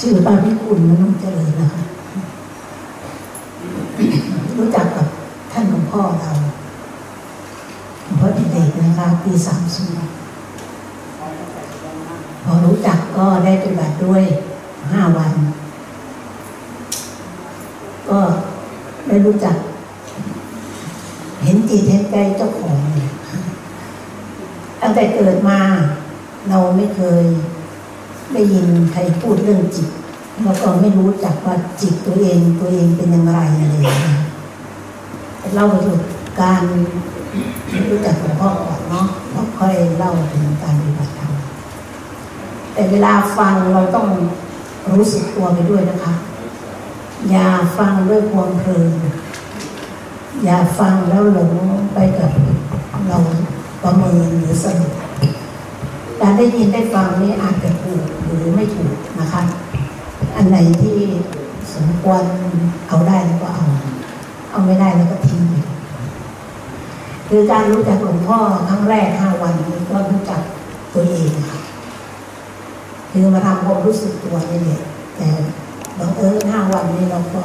ชื่อป้าพิคุณมนต้องเจริญนะคะ รู้จักกับท่านหลวงพ่อเราหลวงพ่อเด็กนะคะปีสามสิบพอรู้จักก็ได้ปฏิบัติด้วยห้าวัน ก็ได้รู้จัก เห็นจิตเห็นใจเจ้าของเนี่ยตั้งแต่เกิดมา เราไม่เคย ได้ยินใครพูดเรื่องจิตแล้วก็ไม่รู้จักว่าจิตตัวเองตัวเองเป็นอย่างไรอะไรอย่างเงี้ยเล่าถึงการรู้จักหลวงพ่อก่อนเนาะแล้วค่อยเล่าถึงการปฏิบัติธรรมแต่เวลาฟังเราต้องรู้สึกตัวไปด้วยนะคะ อย่าฟังด้วยความเพลินอย่าฟังแล้วหลงไปกับเราประเมินหรือสรุปการได้ยินได้ฟังนี่อาจจะถูก หรือไม่ถูกนะคะ อันไหนที่สมควรเอาได้แล้วก็เอา เอาไม่ได้แล้วก็ทิ้งไปคือการรู้จักหลวงพ่อครั้งแรกห้าวันนี้ก็รู้จักตัวเองค่ะคือมาทำความรู้สึกตัวนี่แหละแต่บังเอิญห้าวันนี้เราก็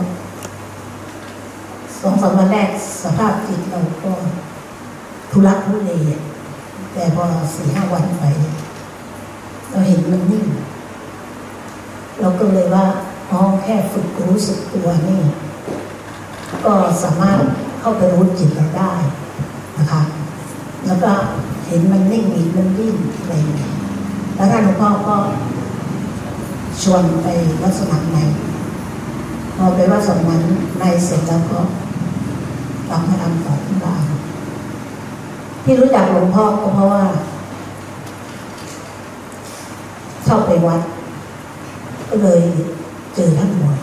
สองสามวันแรกสภาพจิตเราก็ทุรักทุเลแต่พอสี่ห้าวันไป เราเห็นมันนิ่ง เราก็เลยว่าอ๋อแค่ฝึกรู้สึกตัวนี่ ก็สามารถเข้าไปรู้จิตเราได้นะคะ แล้วก็เห็นมันนิ่งอีกมันวิ่งอะไรอย่างเงี้ยแล้วท่านหลวงพ่อก็ชวนไปวัดสมัครในพอไปวัดสมัครในเสร็จแล้วก็กลับมาทำต่อที่บ้านที่รู้จักหลวงพ่อก็เพราะว่าชอบไปวัด ก็เลยเจอท่านบ่อย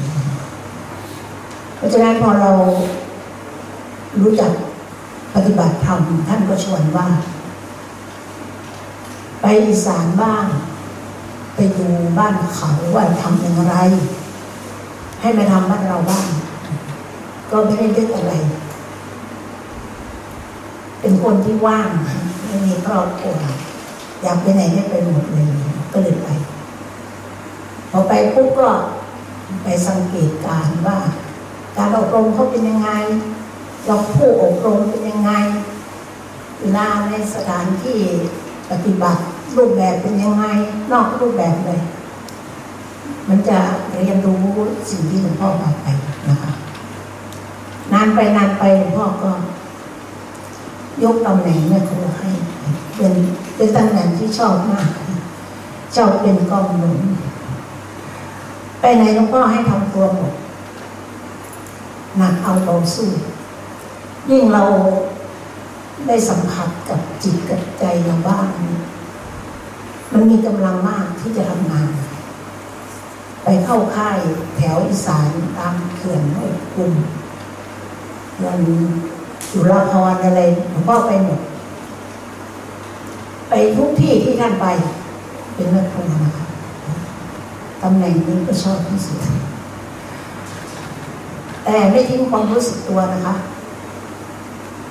เพราะฉะนั้นพอเรารู้จักปฏิบัติธรรมท่านก็ชวนว่า ไปอีสานบ้าง ไปดูบ้านเขาว่าทำอย่างไร ให้มาทำบ้านเราบ้าง ก็ไม่ได้ดึกอะไร เป็นคนที่ว่างไม่มีครอบครัวอยากไปไหนไม่ไปหมดเลยก็เลยไป พอไปปุ๊บก็ไปสังเกตการว่า การอบรมเขาเป็นยังไงเราผู้อบรมเป็นยังไงเวลาในสถานที่ปฏิบัติรูปแบบเป็นยังไง นอกรูปแบบเลย มันจะเรียนรู้สิ่งที่หลวงพ่อบอกไปนะคะนานไปนานไปหลวงพ่อก็ ยกตำแหน่งเนี่ยครูให้เป็นเป็นตำแหน่งที่ชอบมากชอบเป็นกองหนุน ไปไหนหลวงพ่อให้ทำตัวหมดหนักเอาเราสู้ ยิ่งเราได้สัมผัสกับจิตกับใจเราบ้างมันมีกำลังมากที่จะทำงาน ไปเข้าค่ายแถวอีสานตามเขื่อนห้วยกุมมันอยู่ละพรอะไรหลวงพ่อไปหมด ไปทุกที่ที่ท่านไป เป็นแม่ครัวนะคะ ตำแหน่งนี้ก็ชอบที่สุด แต่ไม่ทิ้งความรู้สึกตัวนะคะ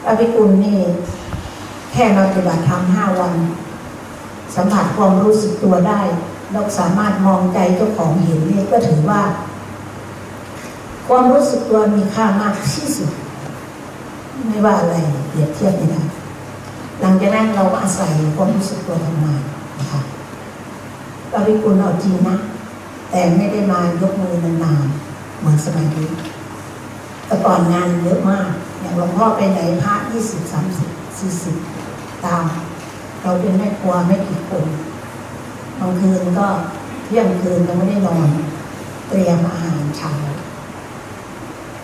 อภิกุลนี่แค่มาปฏิบัติธรรมห้าวัน สัมผัสความรู้สึกตัวได้เราสามารถมองใจเจ้าของเห็นนี่ก็ถือว่า ความรู้สึกตัวมีค่ามากที่สุด ไม่ว่าอะไรเปรียบเทียบไม่ได้หลังจากนั้นเราก็อาศัยความรู้สึกตัวทำงานนะคะอภิกุลเอาจริงนะ แต่ไม่ได้มายกมือนานๆเหมือนสมัยนี้แต่ก่อนงานเยอะมาก อย่างหลวงพ่อไปไหนพระยี่สิบสามสิบสี่สิบตาม เราเป็นแม่ครัวไม่กี่คนบางคืนก็เที่ยงคืนยังไม่ได้นอน เตรียมอาหารเช้า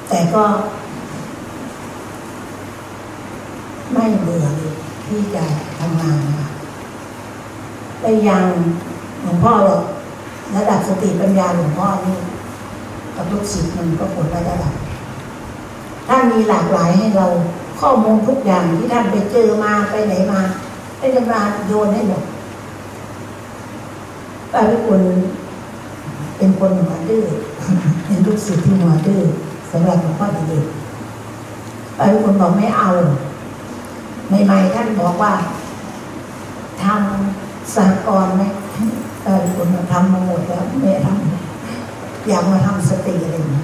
แต่ก็ ไม่เบื่อเลยที่จะทำงานนะคะแต่ยังหลวงพ่อ ระดับสติปัญญาหลวงพ่อนี่กับลูกศิษย์มันก็ผลระดับท่านมีหลากหลายให้เราข้อมูลทุกอย่างที่ท่านไปเจอมาไปไหนมาให้ท่านมาโยนให้หมดป้าพิกุลเป็นคนหัวดื้อเป็นลูกศิษย์ที่หัวดื้อสำหรับหลวงพ่อเด็กป้าพิกุลบอกไม่เอาใหม่ๆท่านบอกว่าทำสหกรณ์ไหม ป้าพิกุลทำมาหมดแล้วไม่ทำอยากมาทำสติอะไรอย่างนี้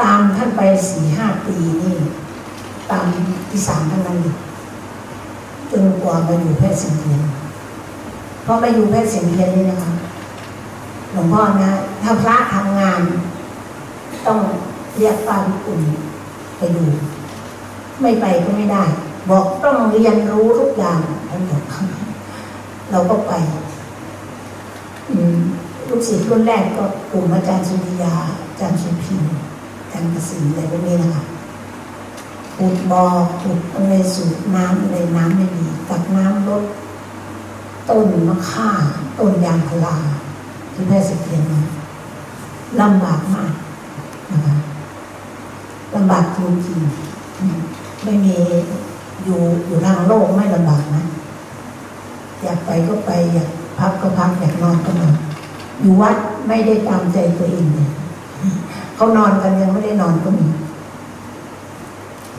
ตามท่านไปสี่ห้าปีนี่ตามที่สามท่านนั้นจนกว่ามาอยู่แพทย์สิงเทียนพอมาอยู่แพทย์สิงเทียนนี่นะคะหลวงพ่อนะถ้าพระทำงาน ต้องเรียกป้าพิกุลไปดู ไม่ไปก็ไม่ได้ บอกต้องเรียนรู้ทุกอย่างท่านบอก เราก็ไปลูกศิษย์รุ่นแรกก็กลุ่มอาจารย์สุริยาอาจารย์สุพินอาจารย์กสินอะไรพวกนี้นะคะปุดบอ่อปุดอะไรสูบน้ำอะไรน้ำไม่ดีตักน้ำลดต้นมะข่าต้นยางพาราที่แม่สเกียนมาลำบากมากนะคะลำบากจริงๆไม่มีอยู่อยู่ทางโลกไม่ลำบากนะ อยากไปก็ไป อยากพักก็พักอยากนอนก็นอนอยู่วัดไม่ได้ตามใจตัวเองเลยเขานอนกันยังไม่ได้นอนก็มี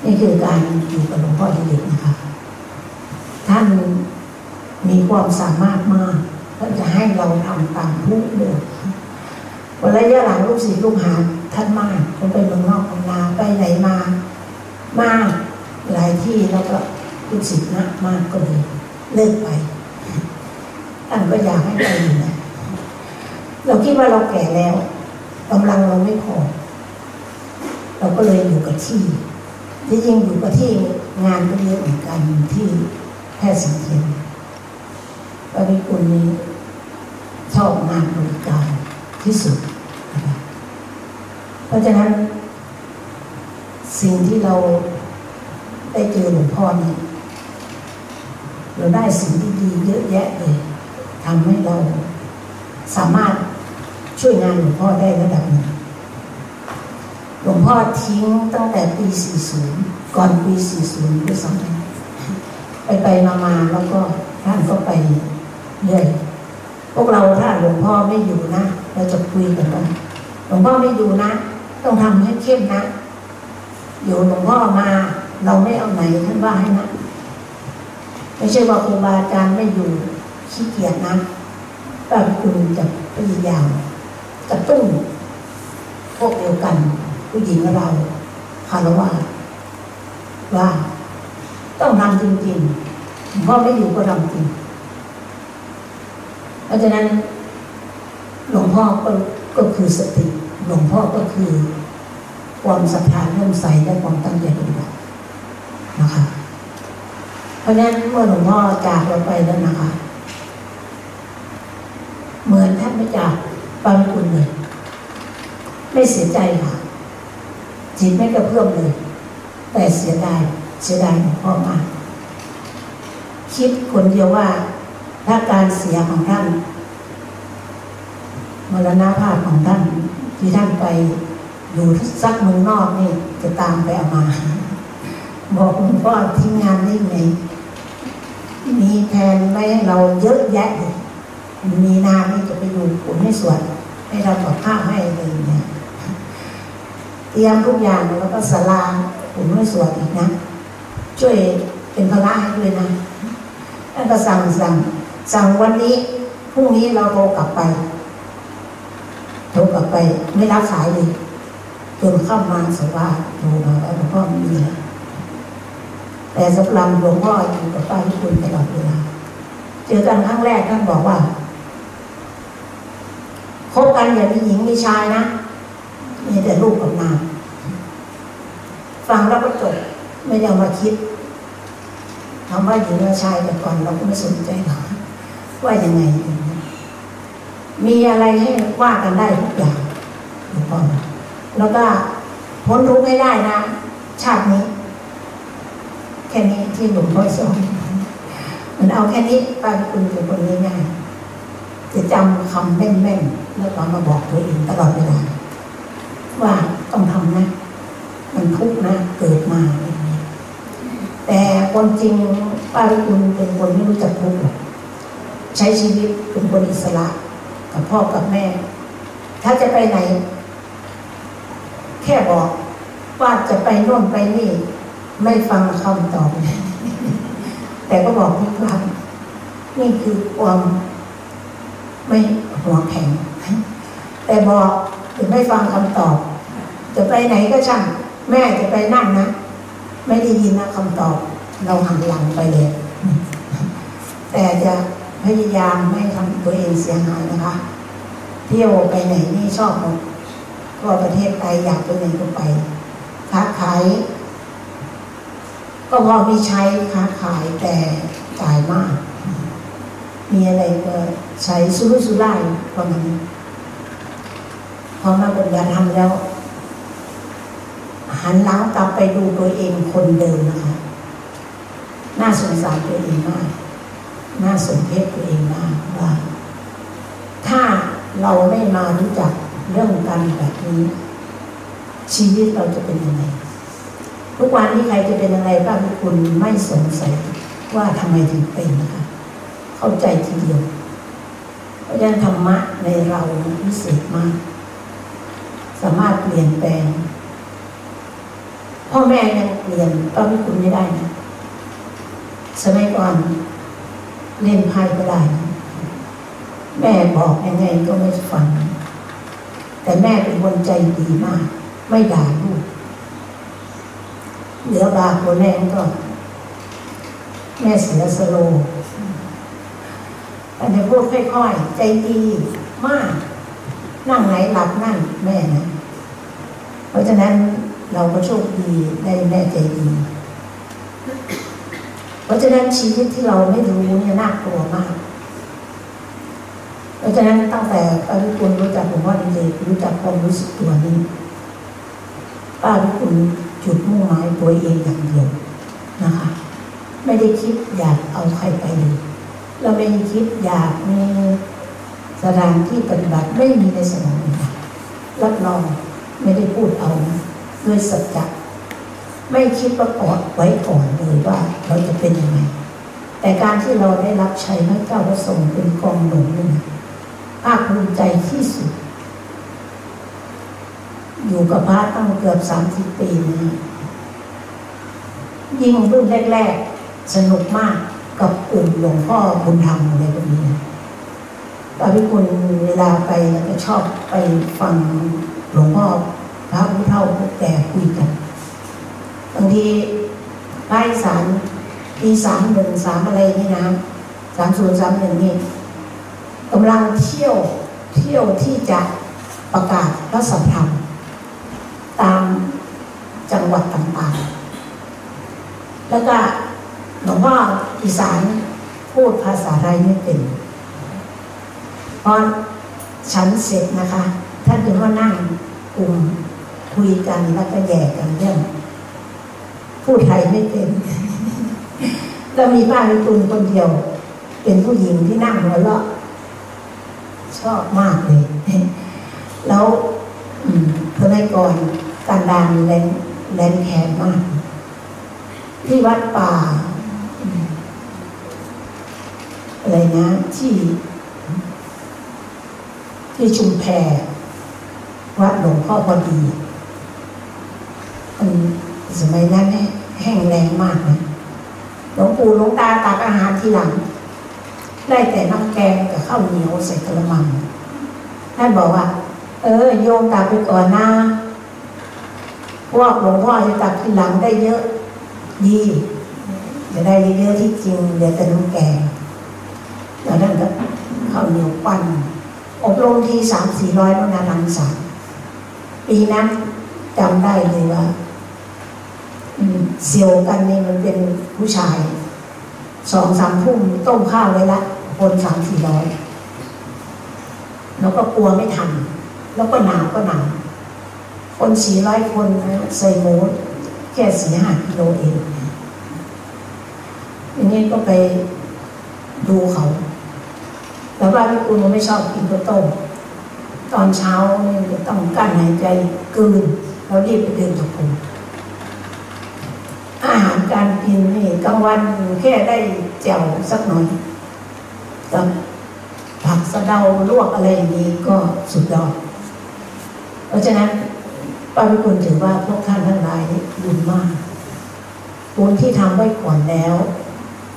นี่คือการอยู่กับหลวงพ่อเด็กนะคะ ท่านมีความสามารถมากท่านจะให้เราทำตามทุกเรื่องวันระยะหลังลูกศิษย์ลูกหาท่านมากคนไปเมืองนอกเมืองนาไปไหนมามากหลายที่แล้วก็ลูกศิษย์นะมากก็เลยเลิกไป ท่านก็อยากให้ไปอยู่นะเราคิดว่าเราแก่แล้วกำลังเราไม่พอ เราก็เลยอยู่กับที่ที่จริงอยู่กับที่งานก็เยอะเหมือนกันที่แพทย์สังเกตปริคุณนี้ชอบงานบริการที่สุดนะคะเพราะฉะนั้น สิ่งที่เราได้เจอหลวงพ่อนี่เราได้สิ่งที่ดีเยอะแยะเลย ทำให้เราสามารถช่วยงานหลวงพ่อได้ระดับหนึ่งหลวงพ่อทิ้งตั้งแต่ปี 40 ก่อนปี 40ด้วยซ้ำไปไปมามาแล้วก็ท่านก็ไปเรื่อยพวกเราถ้าหลวงพ่อไม่อยู่นะ เราจะคุยกันว่าหลวงพ่อไม่อยู่นะ ต้องทำให้เข้มนะ อยู่หลวงพ่อมา เราไม่เอาไหนท่านว่าให้นะ ไม่ใช่ว่าครูบาอาจารย์ไม่อยู่ ขี้เกียจนะป้าคุณจะพยายามกระตุ้นพวกเดียวกัน ผู้หญิงเราคารวะว่าต้องทำจริงๆพราะไม่อยู่ก็ทำจริง เพราะฉะนั้น หลวงพ่อก็ก็คือสติ หลวงพ่อก็คือ ความศรัทธาเริ่มใสและความตั้งใจปฏิบัตินะคะ เพราะฉะนั้นเมื่อหลวงพ่อจากเราไปแล้วนะคะ ไม่จากบางคุณเลย ไม่เสียใจค่ะ จิตไม่กระเพื่อมเลย แต่เสียดายเสียดายหลวงพ่อมาก คิดคนเดียวว่าถ้าการเสียของท่านมรณภาพของท่านที่ท่านไปอยู่สักเมืองนอกนี่จะตามไปเอามา บอกหลวงพ่อทิ้งานได้ไงมีแทนไม่ให้เราเยอะแยะเลย มีนานี่จะไปอยู่ผมให้สวนให้เรากับข้าวให้เลยเนี่ยเตรียมทุกอย่างแล้วก็สลาผมให้สวนอีกนะช่วยเป็นพระให้ด้วยนะท่านก็สั่งสั่งสั่งวันนี้พรุ่งนี้เราโทรกลับไปโทรกลับไปไม่รับสายเลยจนเข้ามาสว่าโทรมาว่าหลวงพ่อมีแล้วแต่สำหรับหลวงพ่ออยู่กับป้าที่คุณตลอดเวลาเจอกันครั้งแรกท่านบอกว่า คบกันอย่ามีหญิงมีชายนะมีแต่ลูกกับนางฟังแล้วก็จบไม่ได้มาคิดคำว่าหญิงและชายแต่ก่อนเราก็ไม่สนใจหรอกว่ายังไง มีอะไรให้ว่ากันได้ทุกอย่างหลวงพ่อแล้วก็พ้นทุกข์ให้ได้นะ ชาตินี้ แค่นี้ที่หลวงพ่อสอนมันเอาแค่นี้ไปคุณเป็นคนง่ายจะจำคำแม่นๆ แล้วก็มาบอกตัวเองตลอดเวลาว่าต้องทำนะ มันทุกข์นะ เกิดมาอย่างนี้แต่คนจริงป้าลิคุณเป็นคนไม่รู้จักทุกข์ใช้ชีวิตเป็นคนอิสระ กับพ่อกับแม่ ถ้าจะไปไหน แค่บอกว่าจะไปโน่นไปนี่ ไม่ฟังคำตอบแต่ก็บอกทุกครั้งนี่คือความไม่หัวแข็ง แต่บอกถึงไม่ฟังคำตอบ จะไปไหนก็ช่าง แม่จะไปนั่นนะ ไม่ได้ยินนะคำตอบ เราหันหลังไปเลย แต่จะพยายามไม่ทำตัวเองเสียหายนะคะ เที่ยวไปไหนนี่ชอบหมดก็ประเทศไทยอยากไปไหนก็ไปค้าขายก็พอมีใช้ค้าขายแต่จ่ายมาก มีอะไรก็ใช้สุรุ่ยสุร่ายประมาณนี้ อมาเป็นการทำแล้ว หันหลังกลับไปดูตัวเองคนเดิมนะคะ น่าสงสารตัวเองมาก น่าสมเพชตัวเองมากว่า ถ้าเราไม่มารู้จักเรื่องการแบบนี้ ชีวิตเราจะเป็นยังไงทุกวันนี้ใครจะเป็นอะไรบ้างคุณไม่สงสัยว่าทำไมถึงเป็นนะคะ เข้าใจทีเดียวเพราะฉะนั้นธรรมะในเราพิเศษมากามารถเปลี่ยนแปลง พ่อแม่ยังเปลี่ยนป้าพิคุณไม่ได้นะสมัยก่อนเล่นไพ่ก็ได้ แม่บอกยังไงก็ไม่ฟัง แต่แม่เป็นคนใจดีมาก ไม่ด่าลูกเหลือบาคนแรงก็ แม่เสียสโลแต่ในพูดค่อยๆ ใจดีมาก นั่งไหนหลับนั่นแม่นะ ราะฉะนั้นเราก็โชคดีได้แม่ใจดี เพราะฉะนั้นชีวิตที่เราไม่รู้เนี่ยน่ากลัวมาก เพราะฉะนั้นตั้งแต่ป้าพิคุณรู้จักผมว่าเด็กรู้จักความรู้สึกตัวนี้ป้าพิคุณจุดมุ่งหมายตัวเองอย่างเดียวนะคะ ไม่ได้คิดอยากเอาใครไปเลยเราไม่ได้คิดอยากมีสถานที่ปฏิบัติไม่มีในสมองเลยรับรอง ไม่ได้พูดเอานะด้วยสัจจะไม่คิดประกอบไว้ก่อนเลยว่าเราจะเป็นยังไง แต่การที่เราได้รับใช้พระเจ้าพระสงฆ์เป็นกองหนุนนี่ภาคภูมิใจที่สุด อยู่กับพระตั้งเกือบสามสิบปีนะยิ่งรุ่นแรก ๆ สนุกมากกับกลุ่มหลวงพ่อบุญธรรมอะไรแบบนี้ตอนที่คุณเวลาไปก็ชอบไปฟัง หลวงพ่อพระผู้เฒ่าผู้แก่คุยกันบางทีไล่สารปีสามหนึ่งสามอะไรนี่นะสามศูนย์สามหนึ่งนี่กำลังเที่ยวเที่ยวที่จะประกาศพระสัมธรรมตามจังหวัดต่างๆ แล้วก็หลวงพ่ออีสานพูดภาษาไทยไม่เป็นพอฉันเสร็จนะคะ ท่านถึงว่านั่งกลุ่มคุยกันแล้วก็แย่กันเรื่องพูดไทยไม่เป็นแล้วมีป้าวิตุลคนเดียว เป็นผู้หญิงที่นั่งหัวเราะชอบมากเลย แล้วสมัยก่อนการดานแรงแรงแขนมาก ที่วัดป่าอะไรนะที่ ที่ชุมแพร วัดหลวงพ่อพอดีมันสมัยนั้นแห้งแรงมากนะหลวงปู่หลวงตาตักอาหารทีหลัง ได้แต่น้ำแกงกับข้าวเหนียวใส่กระมังท่านบอกว่า เออ โยมตักไปก่อนนะพวกหลวงพ่อจะตักทีหลังได้เยอะ ดีจะได้เยอะที่จริงเดี๋ยวแต่น้ำแกงแล้วท่านก็ข้าวเหนียวปั้นอบรมทีสามสี่ร้อยพระนารังสาร ปีนั้นจำได้เลยว่าเสียวกันนี่มันเป็นผู้ชายสองสามทุ่มต้มข้าวไว้ละคนสามสี่ร้อยแล้วก็กลัวไม่ทัน แล้วก็หนาวก็หนาวคนสี่ร้อยคนใส่หมูแค่สี่ห้ากิโลเองอันนี้ก็ไปดูเขาแล้วว่าพี่คุณไม่ชอบกินข้าวต้ม ตอนเช้านี่จะต้องกั้นหายใจกืนแล้วรีบไปเดื่มกับผมอาหารการกินนี่กลางวันแค่ได้แจ่วสักหน่อยกับผักสะเดาลวกอะไรนี้ก็สุดยอด เพราะฉะนั้นป้าพิคุณถือว่าพวกท่านทั้งหลายบุญมากบุญที่ทำไว้ก่อนแล้ว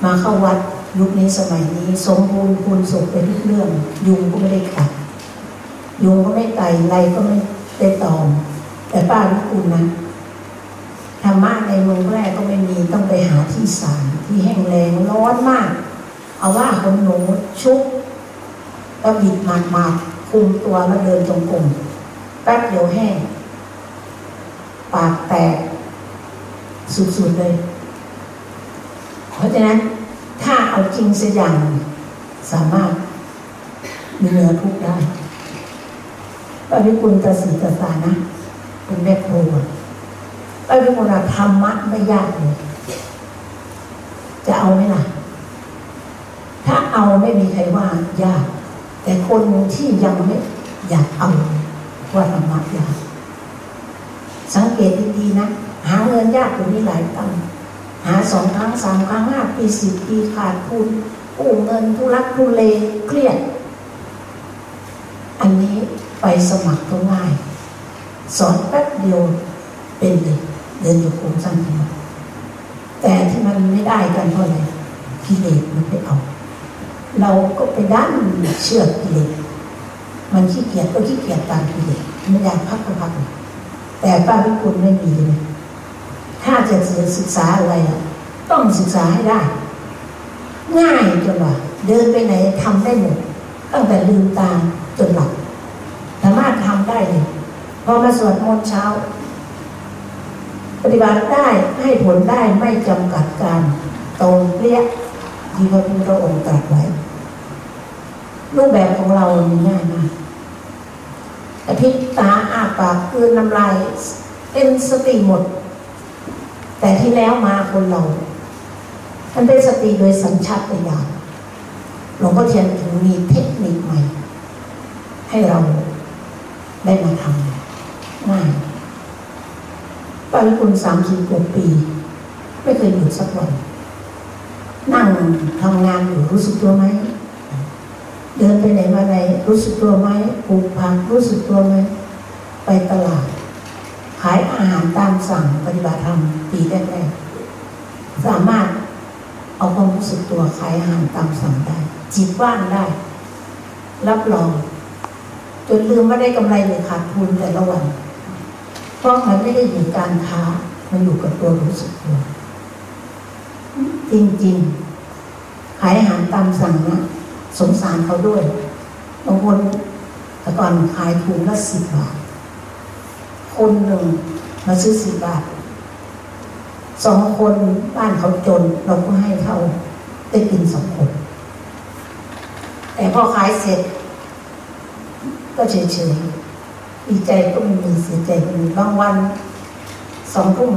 มาเข้าวัดยุคนี้สมัยนี้ สมบูรณ์คูณสุขเป็นทุกเรื่อง ยุงก็ไม่ได้ขัด ยุงก็ไม่ไต่ไรก็ไม่ได้ตอมแต่ป้าลูกคุณนะธรรมะในเมืองแรกก็ไม่มีต้องไปหาที่สารที่แห้งแรงร้อนมาก เอาว่าคนหนูชุบแล้วบิดมาดมาคุมตัวแล้วเดินจงกรมแป๊บเดียวแห้ง ปากแตก สุดๆเลย เพราะฉะนั้น ถ้าเอาจริงสักอย่างสามารถมีเนื้อทุกได้ ป้าพิคุณตาสีตาสานะ เป็นแม่ครัวป้าพิคุณธรรมะไม่ยากเลยจะเอาไหมล่ะ ถ้าเอาไม่มีใครว่ายาก แต่คนที่ยังไม่อยากเอาว่าธรรมะยากสังเกตดีๆนะ หาเงินยากกว่านี้หลายตังหาสองครั้งสามครั้งห้าปีสิบปีขาดทุนกู้เงินทุรักทุเลเครียด อันนี้ ไปสมัครก็ง่ายสอนแป๊บเดียวเป็นเลยเดินอยู่โครงสร้างขึ้นมาแต่ที่มันไม่ได้กันเพราะอะไรกิเลสมันไปเอา เราก็ไปด้านเชื่อกิเลสมันขี้เกียจก็ขี้เกียจตามกิเลสไม่อยากพักก็พักแต่ป้าพิคุณไม่มีเลยถ้าจะศึกษาอะไรต้องศึกษาให้ได้ ง่ายจนว่าเดินไปไหนทำได้หมดตั้งแต่ลืมตาจนหลับามารถทำได้เลยพอมาสวดมนต์เช้า ปฏิบัติได้ให้ผลได้ไม่จำกัดการตรงเรียกที่พระพุทธองค์ตรัสไว้ รูปแบบของเรามันง่ายมากกระพริบตาอ้าปากคืนน้ำลายเป็นสติหมด แต่ที่แล้วมาคนเรา มันเป็นสติโดยสัญชาตญาณหลวงพ่อเทียนถึงมีเทคนิคใหม่ ให้เรา ได้มาทำง่ายป้าวิคุณสามสิบกว่าปี ไม่เคยหยุดสักวัน นั่งทำงานอยู่รู้สึกตัวไหม เดินไปไหนมาไหนรู้สึกตัวไหมปลูกผักรู้สึกตัวไหม ไปตลาด ขายอาหารตามสั่งปฏิบัติธรรมปีแรกๆสามารถเอาความรู้สึกตัวขายอาหารตามสั่งได้ จิตว่างได้ รับรอง จนลืมว่าได้กำไรหรือขาดทุนแต่ละวัน เพราะมันไม่ได้อยู่การค้า มันอยู่กับตัวรู้สึกตัว จริงๆ ขายอาหารตามสั่งนะสงสารเขาด้วยบางคนแต่ก่อนขายถุงละสิบบาท คนหนึ่งมาซื้อสิบบาทสองคนบ้านเขาจนเราก็ให้เขาได้กินสองคน แต่พอขายเสร็จ ก็เฉยๆดีใจก็ไม่มีเสียใจก็มีบางวันสองทุ่ม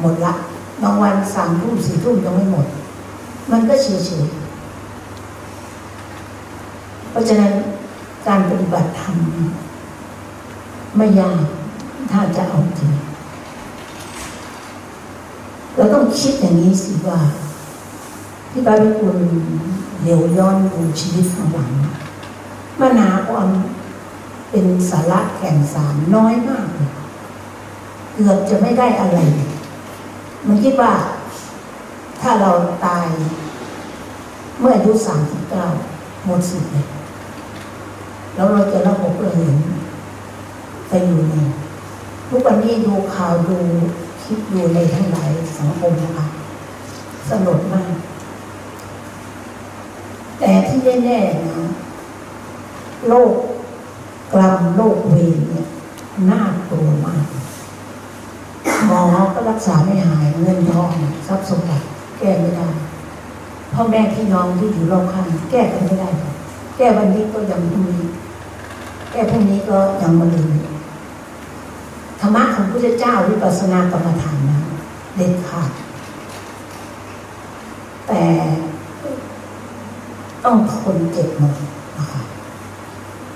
หมดละ บางวันสามทุ่มสี่ทุ่มยังไม่หมด มันก็เฉยๆเพราะฉะนั้นการปฏิบัติธรรมไม่ยากถ้าจะเอาจริงเราต้องคิดอย่างนี้สิว่า ที่บาริคุณเดี๋ยวย้อนดูชีวิตข้างหลังมันาความ เป็นสาระแก่นสารน้อยมากเลยเกือบจะไม่ได้อะไร มันคิดว่า ถ้าเราตาย เมื่ออายุสามสิบเก้าหมดสิทธิ์เลยแล้วเราจะระบบระเหินไปอยู่ในทุกวันนี้ดูข่าวดูคลิปดูในทั้งหลายสังคมนะคะสลดมาก แต่ที่แน่ๆนะโรค กรรมโรคเวรเนี่ยน่ากลัวมากหมอก็รักษาไม่หายเงินทองทรัพย์สมบัติแก้ไม่ได้พ่อแม่พี่น้องที่อยู่รอบข้างแก้กันไม่ได้ แก้วันนี้ก็ยังพรุ่งนี้แก้พรุ่งนี้ก็ยังมาลืมธรรมะของพระเจ้าวิปัสสนากรรมฐานนะเด็ดขาดแต่ต้องทนเจ็บมดนะคะ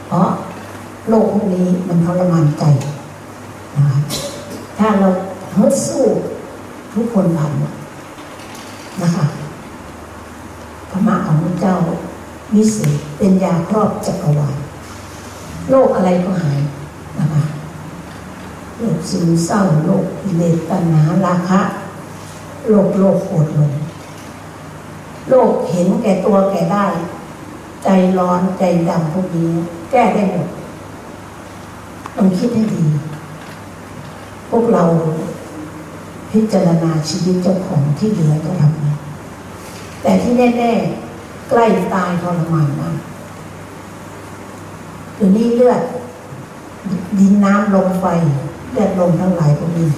เพราะ โลกพวกนี้มันทรมานใจนะคะถ้าเราฮึดสู้ทุกคนผ่านนะคะธรรมะของพระเจ้าวิเศษเป็นยาครอบจักรวาลโรคอะไรก็หายนะคะโรคซึมเศร้าโรคกิเลสตัณหาราคะโรคโลภโกรธลงโลกเห็นแก่ตัวแก่ได้ ใจร้อนใจดำพวกนี้ แก้ได้หมด ต้องคิดให้ดี พวกเราพิจารณาชีวิตเจ้าของที่เหลือจะทำไงแต่ที่แน่ๆใกล้ตายทรมานมากตัวนี้เลือด ดินน้ำลมไฟเลือดลมทั้งหลายพวกนี้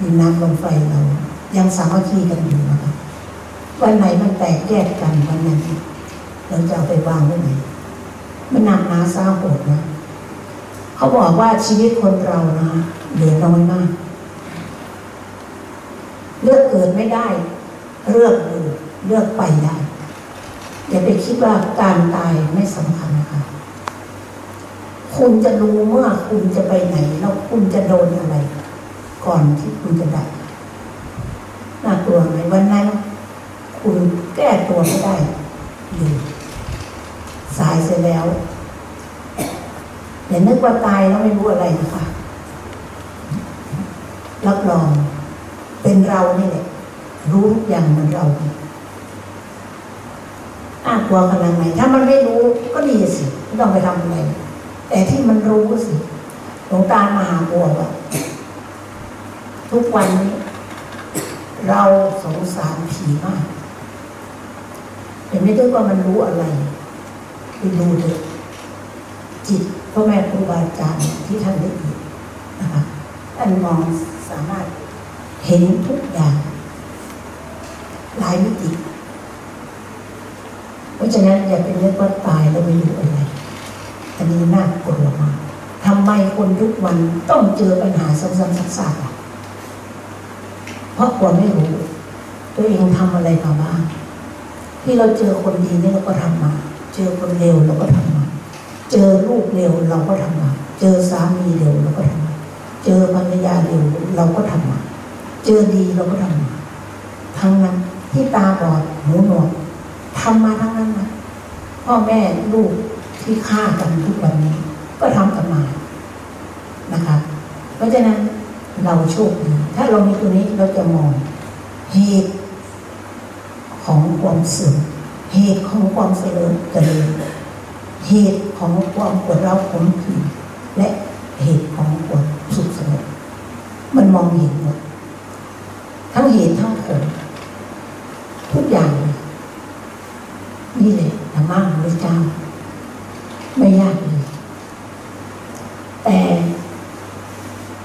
ดินน้ำลมไฟเรา ยังสามัคคีกันอยู่นะคะวันไหนมันแตกแยกกันวันนั้นเราจะเอาไปวางไว้ไหนมันหนักหนาซาโหดนะ เขาบอกว่าชีวิตคนเรานะเหลือน้อยมากเลือกเกิดไม่ได้ เลือกอยู่เลือกไปได้อย่าไปคิดว่าการตายไม่สำคัญนะคะคุณจะรู้เมื่อคุณจะไปไหน แล้วคุณจะโดนอะไร ก่อนที่คุณจะไดับน่ากลัวไหมวันนั้น คุณแก้ตัวไม่ได้อยู่สายเสร็จแล้ว อย่านึกว่าตายแล้วไม่รู้อะไรนะคะรับรอง เป็นเรานี่แหละรู้ทุกอย่างเหมือนเราน่ากลัวขนาดไหนถ้ามันไม่รู้ก็ดีสิไม่ต้องไปทำอะไรแต่ที่มันรู้สิหลวงตามหาบัวว่าทุกวันนี้ เราสงสารผีมากแต่ไม่ได้ว่ามันรู้อะไรไปดูเถอะจิต พ่อแม่ครูบาอาจารย์ที่ท่านได้ยินนะคะท่านมองสามารถเห็นทุกอย่างหลายมิติ เพราะฉะนั้นอย่าเป็นเรื่องว่าตายแล้วไม่รู้อะไร อันนี้น่ากลัวมากทำไมคนทุกวันต้องเจอปัญหาซ้ำๆซักๆเพราะควไม่รู้ ตัวเองทำอะไรมาบ้าง ที่เราเจอคนดีนี่เราก็ทำมา เจอคนเลวเราก็ทำมา เจอลูกเร็วเราก็ทำมาเจอสามีเร็วเราก็ทำมาเจอภรรยาเร็วเราก็ทำมาเจอดีเราก็ทำมาทั้งนั้นที่ตาบอดหูหนวกทำมาทั้งนั้นนะพ่อแม่ลูกที่ฆ่ากันทุกวันนี้ ก็ทำกันมานะคะเพราะฉะนั้นเราโชคดีถ้าเรามีตัวนี้เราจะมองเหตุของความเสื่อมเหตุของความเสื่อมเจริญ เหตุของความปวดร้าวขมขื่นและเหตุของความสุขสงบมันมองเห็นหมดทั้งเหตุทั้งผลทุกอย่าง นี่เลยธรรมะของพระเจ้า ไม่ยากเลยแต่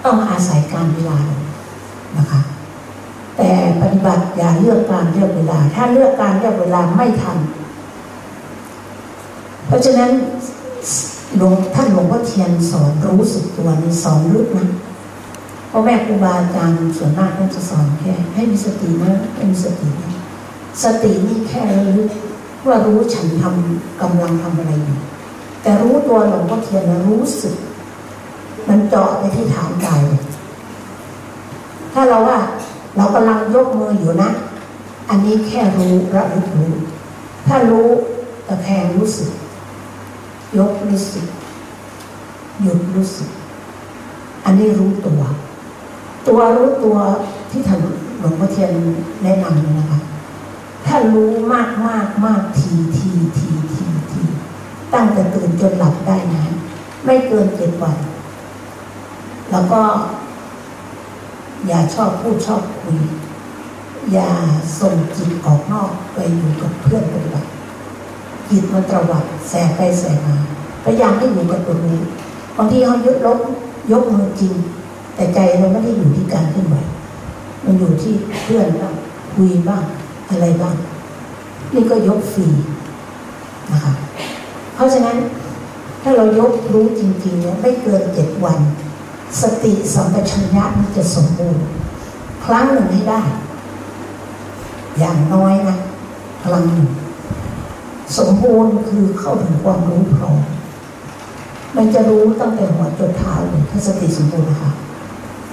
ต้องอาศัยการเวลานะคะ แต่ปฏิบัติอย่าเลือกการเลือกเวลา ถ้าเลือกการเลือกเวลาไม่ทัน เพราะฉะนั้นหลวงท่านหลวงพ่อเทียนสอนรู้สึกตัวในสอนลึกนะเพราะแม่ครูบาอาจารย์ส่วนมากท่านจะสอนแค่ให้มีสตินะให้มีสตินะสตินี่แค่ระลึกว่ารู้ฉันทำกำลังทำอะไรอยู่แต่รู้ตัวหลวงพ่อเทียนนะรู้สึก มันเจาะไปที่ฐานกายถ้าเราว่าเรากำลังยกมืออยู่นะ อันนี้แค่รู้ระลึกรู้ถ้ารู้ตะแคงรู้สึก ยกรู้สึก หยุดรู้สึก อันนี้รู้ตัว ตัวรู้ตัวที่ท่านหลวงพ่อเทียนแนะนำนะคะถ้ารู้มากมากมากทีทีทีทีทีตั้งแต่ตื่นจนหลับได้นะ ไม่เกินเจ็ดวัน แล้วก็ อย่าชอบพูดชอบคุย อย่าส่งจิตออกนอกไปอยู่กับเพื่อนปฏิบัติ จิตมันตระวัดแสบไปแสบมาพยายามให้อยู่กับตัวนี้บางทีเขายกลบยกมือจริง แต่ใจเราไม่ได้อยู่ที่การขึ้นไหวมันอยู่ที่เพื่อนบ้างคุยบ้างอะไรบ้าง นี่ก็ยกฟรีนะคะเพราะฉะนั้นถ้าเรายกรู้จริงๆเนี่ยไม่เกินเจ็ดวัน สติสัมปชัญญะมันจะสมบูรณ์ครั้งหนึ่งให้ได้ อย่างน้อยนะครั้งหนึ่ง สมบูรณ์คือเข้าถึงความรู้พร้อมมันจะรู้ตั้งแต่หัวจนเท้าเลยถ้าสติสมบูรณ์นะคะ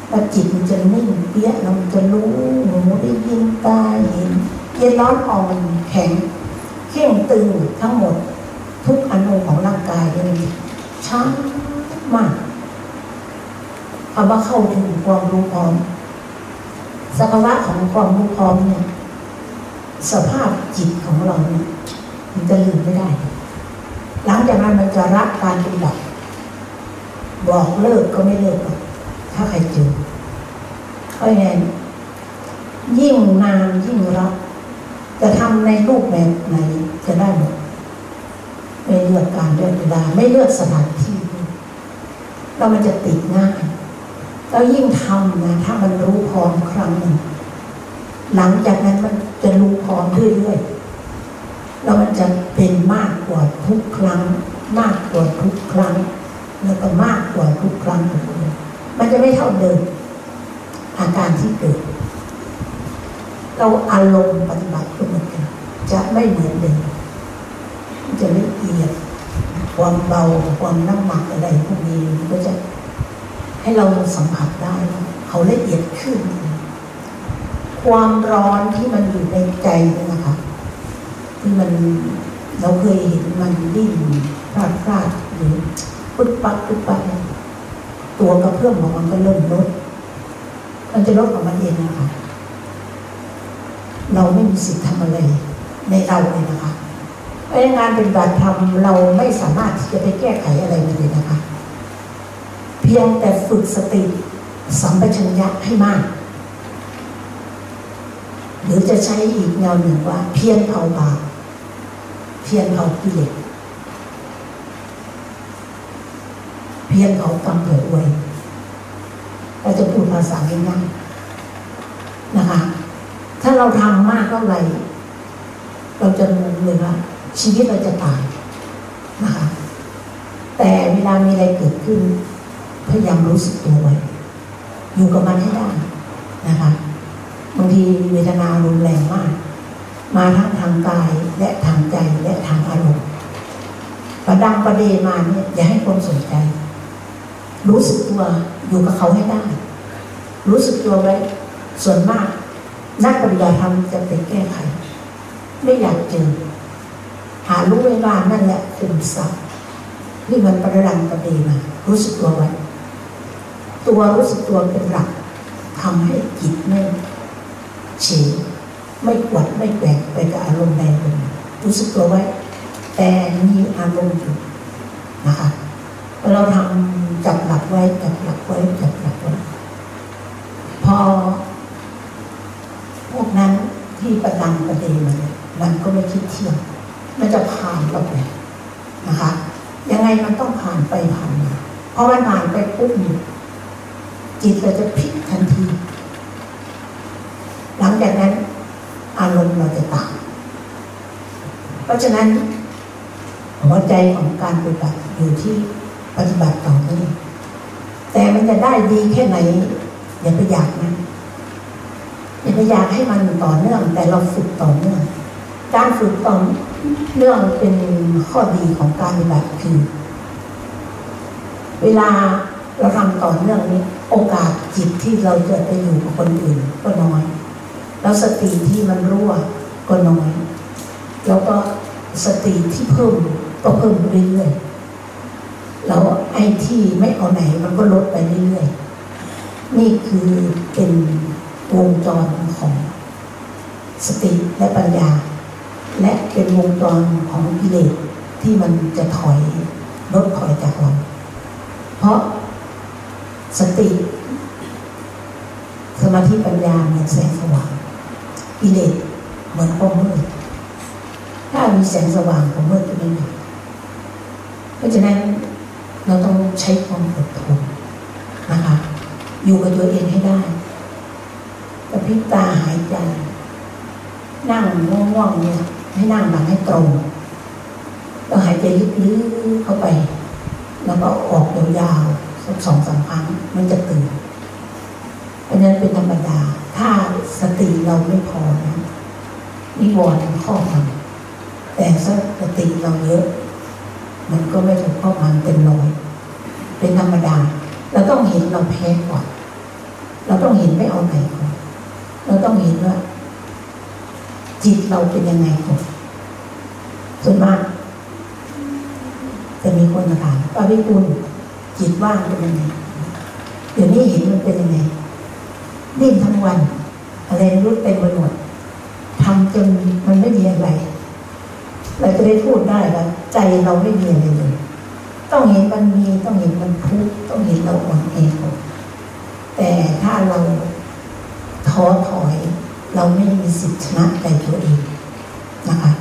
แล้วจิตมันจะนิ่งเปี้ยเราจะรู้หูได้ยินตาเห็นเย็นร้อนอ่อนแข็งเข่งตึงทั้งหมด ทุกอนุของร่างกายเลยช้ามากเอาว่าเข้าถึงความรู้พร้อมสภาวะของความรู้พร้อมเนี่ย สภาพจิตของเราเนี่ย มันจะลืมไม่ได้ หลังจากนั้นมันจะรักการปฏิบัติบอกเลิกก็ไม่เลิกถ้าใครเจอเพราะงั้นยิ่งนานยิ่งรักจะทำในรูปแบบไหนจะได้หมดไม่เลือกการเลือกเวลาไม่เลือกสถานที่แล้วมันจะติดง่ายแล้วยิ่งทำนะถ้ามันรู้พร้อมครั้งหนึ่งหลังจากนั้นมันจะรู้พร้อมเรื่อยๆ แล้วมันจะเป็นมากกว่าทุกครั้ง มากกว่าทุกครั้ง แล้วก็มากกว่าทุกครั้งทุกครั้งมันจะไม่เท่าเดิมอาการที่เกิด เราอารมณ์ปฏิบัติก็เหมือนกันจะไม่เหมือนเดิมจะละเอียดความเบาความน้ำหนักอะไรพวกนี้ก็จะให้เราสัมผัสได้ เขาละเอียดขึ้น ความร้อนที่มันอยู่ในใจนี่นะคะ ที่มันเราเคยเห็นมันดิ้นพลาดพลาดหรือปึ๊บปักปึ๊บปักตัวกระเพื่อมของมันก็เริ่มลดมันจะลดของมันเองนะคะเราไม่มีสิทธิ์ทำอะไร ในเราเลยนะคะเพราะงานเป็นบัตรทำเราไม่สามารถที่จะไปแก้ไขอะไรเลยนะคะ เพียงแต่ฝึกสติสัมปชัญญะให้มาก หรือจะใช้อีกแนวหนึ่งว่า เพียงเผาบาปเพียงเผากิเลสเพียงเผากรรมเผื่อวยเราจะพูดภาษาง่ายๆนะคะ ถ้าเราทำมากเท่าไหร่เราจะงงเลยว่าชีวิตเราจะตายนะคะ แต่เวลามีอะไรเกิดขึ้น พยายามรู้สึกตัวไว้อยู่กับมันให้ได้นะคะ บางทีเวทนารุนแรงมาก มาทั้งทางกายและทางใจและทางอารมณ์ประดังประเดมาเนี่ยอย่าให้คนสนใจ รู้สึกตัวอยู่กับเขาให้ได้ รู้สึกตัวไว้ส่วนมาก นักปฏิบัติธรรมจะไปแก้ไข ไม่อยากเจอหารู้เวลานั่นแหละคุมทรัพย์ที่มันประดังประเดมา รู้สึกตัวไว้ตัวรู้สึกตัวเป็นหลักทำให้จิตไม่ เฉยไม่กวดไม่แกว่งไปกับอารมณ์ใดอารมณ์รู้สึกตัวไว้ แต่มีอารมณ์อยู่นะคะเราทำจับหลักไว้จับหลักไว้จับหลักไว้พอ พวกนั้นที่ประดังประเด็นมันมันก็ไม่คิดเที่ยวมันจะผ่านเราไปนะคะ ยังไงมันต้องผ่านไปผ่านมาพอมันผ่านไปปุ๊บจิตเราจะพลิกทันที หลังจากนั้น อารมณ์เราจะต่างเพราะฉะนั้นหัวใจของการปฏิบัติอยู่ที่ปฏิบัติต่อเนื่องแต่มันจะได้ดีแค่ไหนอย่าไปอยากนะอย่าไปอยากให้มันต่อเนื่อง แต่เราฝึกต่อเนื่อง การฝึกต่อเนื่องเป็นข้อดีของการปฏิบัติคือเวลาเราทำต่อเนื่องนี้ โอกาสจิตที่เราจะไปอยู่กับคนอื่นก็น้อย แล้วสติที่มันรั่วก็น้อย แล้วก็สติที่เพิ่มก็เพิ่มเรื่อยๆแล้วไอ้ที่ไม่เอาไหนมันก็ลดไปเรื่อยๆ นี่คือเป็นวงจรของสติและปัญญา และเป็นวงจรของกิเลสที่มันจะถอยลดถอยจากเรา เพราะสติ สมาธิปัญญาเหมือนแสงสว่าง กิเลสเหมือนความมืดถ้ามีแสงสว่างความมืดจะไม่มีเพราะฉะนั้นเราต้องใช้ความอดทนนะคะ อยู่กับตัวเองให้ได้กระพริบตาหายใจนั่งง่วงๆเนี่ย ให้นั่งหลังให้ตรงเราหายใจลึกๆเข้าไป แล้วก็ออกยาวๆสักสองสามครั้งมันจะตื่น เพราะนั้นเป็นธรรมดา ถ้าสติเราไม่พอนะนิวรณ์ข้อมันแต่สติเราเยอะ มันก็ไม่ถูกข้อมันเป็นร้อยเป็นธรรมดา เราต้องเห็นเราแพ้ก่อน เราต้องเห็นไม่เอาไหนก่อน เราต้องเห็นว่า จิตเราเป็นยังไงก่อนส่วนมากจะมีคนมาถามป้าวิกุลจิตว่างเป็นยังไงเดี๋ยวนี้เห็นมันเป็นยังไง ดิ้นทั้งวันอะไรรู้เต็มไปหมดทำจนมันไม่มีอะไรเราจะได้พูดได้ว่าใจเราไม่มีอะไรเลย ต้องเห็นมันมีต้องเห็นมันทุกต้องเห็นเราอ่อนแอแต่ถ้าเราท้อถอย เราไม่มีสิทธิชนะใจตัวเองนะคะ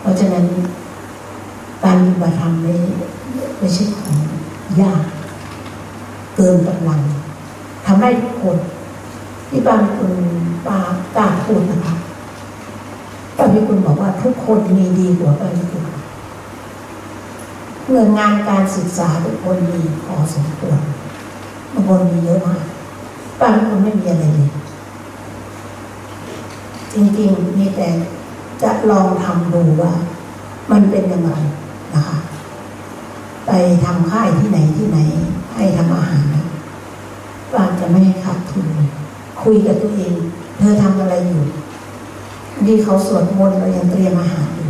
เพราะฉะนั้นการปฏิบัติธรรมไม่ไม่ใช่ของยาก เกินกำลังทำได้ทุกคน ที่บางคนปากล้าพูดนะคะปาพิคุณบอกว่าทุกคนมีดีกว่าปาพิคุณเงินงานการศึกษาทุกคนมีพอสมควรบางคนมีเยอะมากป้าพิคุณไม่มีอะไรเลยจริงๆมีแต่จะลองทำดูว่า มันเป็นยังไงนะคะ ไปทำค่ายที่ไหนที่ไหน ให้ทำอาหารนะป้าจะไม่ให้ขาดทุน คุยกับตัวเอง เธอทำอะไรอยู่ดีเขาสวดมนต์เรายังเตรียมอาหารอยู่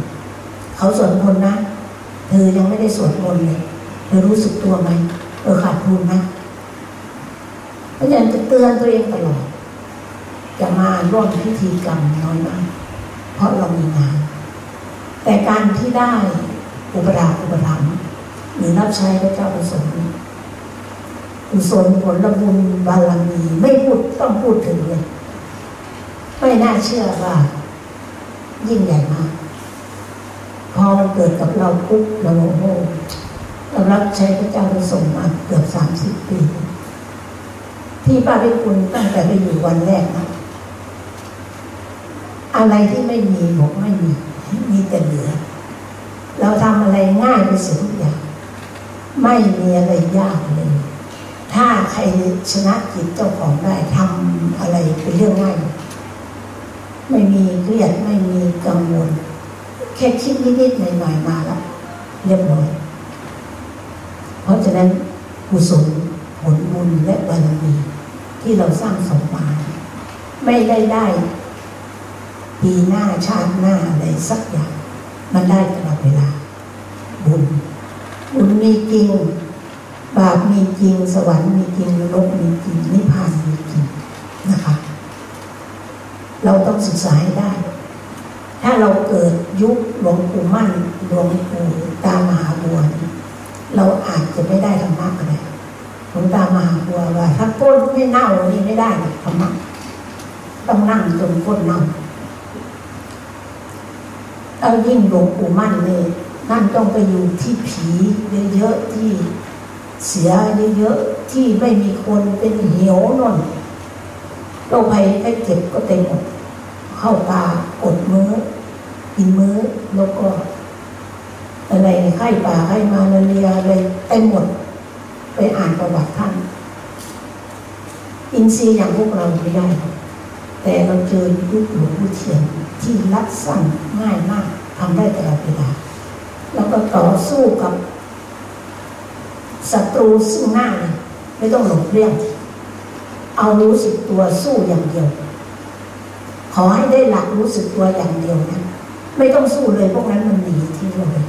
เขาสวดมนต์นะเธอยังไม่ได้สวดมนต์เลยเธอรู้สึกตัวไหมเออขาดทุนนะเพราะฉะนั้นจะเตือนตัวเองตลอดจะมาร่วมพิธีกรรมน้อยมากเพราะเรามีงาน แต่การที่ได้อุปราอุปถัมภ์หรือรับใช้พระเจ้าประสงค์ อุศลผลบุญบารมีไม่พูดต้องพูดถึงเลยไม่น่าเชื่อว่า ยิ่งใหญ่มาก พอเกิดกับเราปุ๊บเราโอ้โหเรารับใช้พระเจ้าประสงค์มาเกือบสามสิบปี ที่ป้าพิคุณตั้งแต่ไปอยู่วันแรกนะอะไรที่ไม่มีบอกไม่มี มีแต่เหลือ เราทำอะไรง่ายไปสุดอย่าง ไม่มีอะไรยากเลย ถ้าใครชนะจิตเจ้าของได้ทำอะไรเป็นเรื่องง่าย ไม่มีเครียดไม่มีกังวล แค่คิดนิดๆหน่อยๆมาแล้วเรียบร้อย เพราะฉะนั้นกุศลผลบุญและบารมีที่เราสร้างสมมาไม่ได้ได้ปีหน้าชาติหน้าอะไรสักอย่าง มันได้ตลอดเวลา บุญ บุญมีจริง บาปมีจริง สวรรค์มีจริงนรกมีจริงนิพพานมีจริงนะคะ เราต้องศึกษาให้ได้ ถ้าเราเกิดยุคหลวงปู่มั่นหลวงปู่ตามหาบัวเราอาจจะไม่ได้ธรรมะก็ได้หลวงตามหาบัวว่า ถ้าก้นไม่เน่านี่ไม่ได้ธรรมะต้องนั่งจนก้นเน่าเอายิ่งหลวงปู่มั่นเลยนั่นต้องไปอยู่ที่ผีเยอะๆที่ เสียเยอะๆที่ไม่มีคนเป็นเหี่ยวนอนโรคภัยไข้เจ็บก็เต็มหมดเข้าตากดมือ้อกินมื้อแล้วก็ อะไรไข้ป่าไข้มาลาเรียอะไรเต็มหมด ไปอ่านประวัติท่าน อินทรีย์อย่างพวกเราไม่ได้ แต่เราเจอยุคหลวงพ่อเทียนที่รัดสั้นง่ายมากทำได้ตลอดเวลาแล้วก็ต่อสู้กับ ศัตรูซึ่งหน้าไม่ต้องหลบเลี่ยงเอารู้สึกตัวสู้อย่างเดียว ขอให้ได้หลักรู้สึกตัวอย่างเดียวนะไม่ต้องสู้เลยพวกนั้นมันหนีที่เราเลย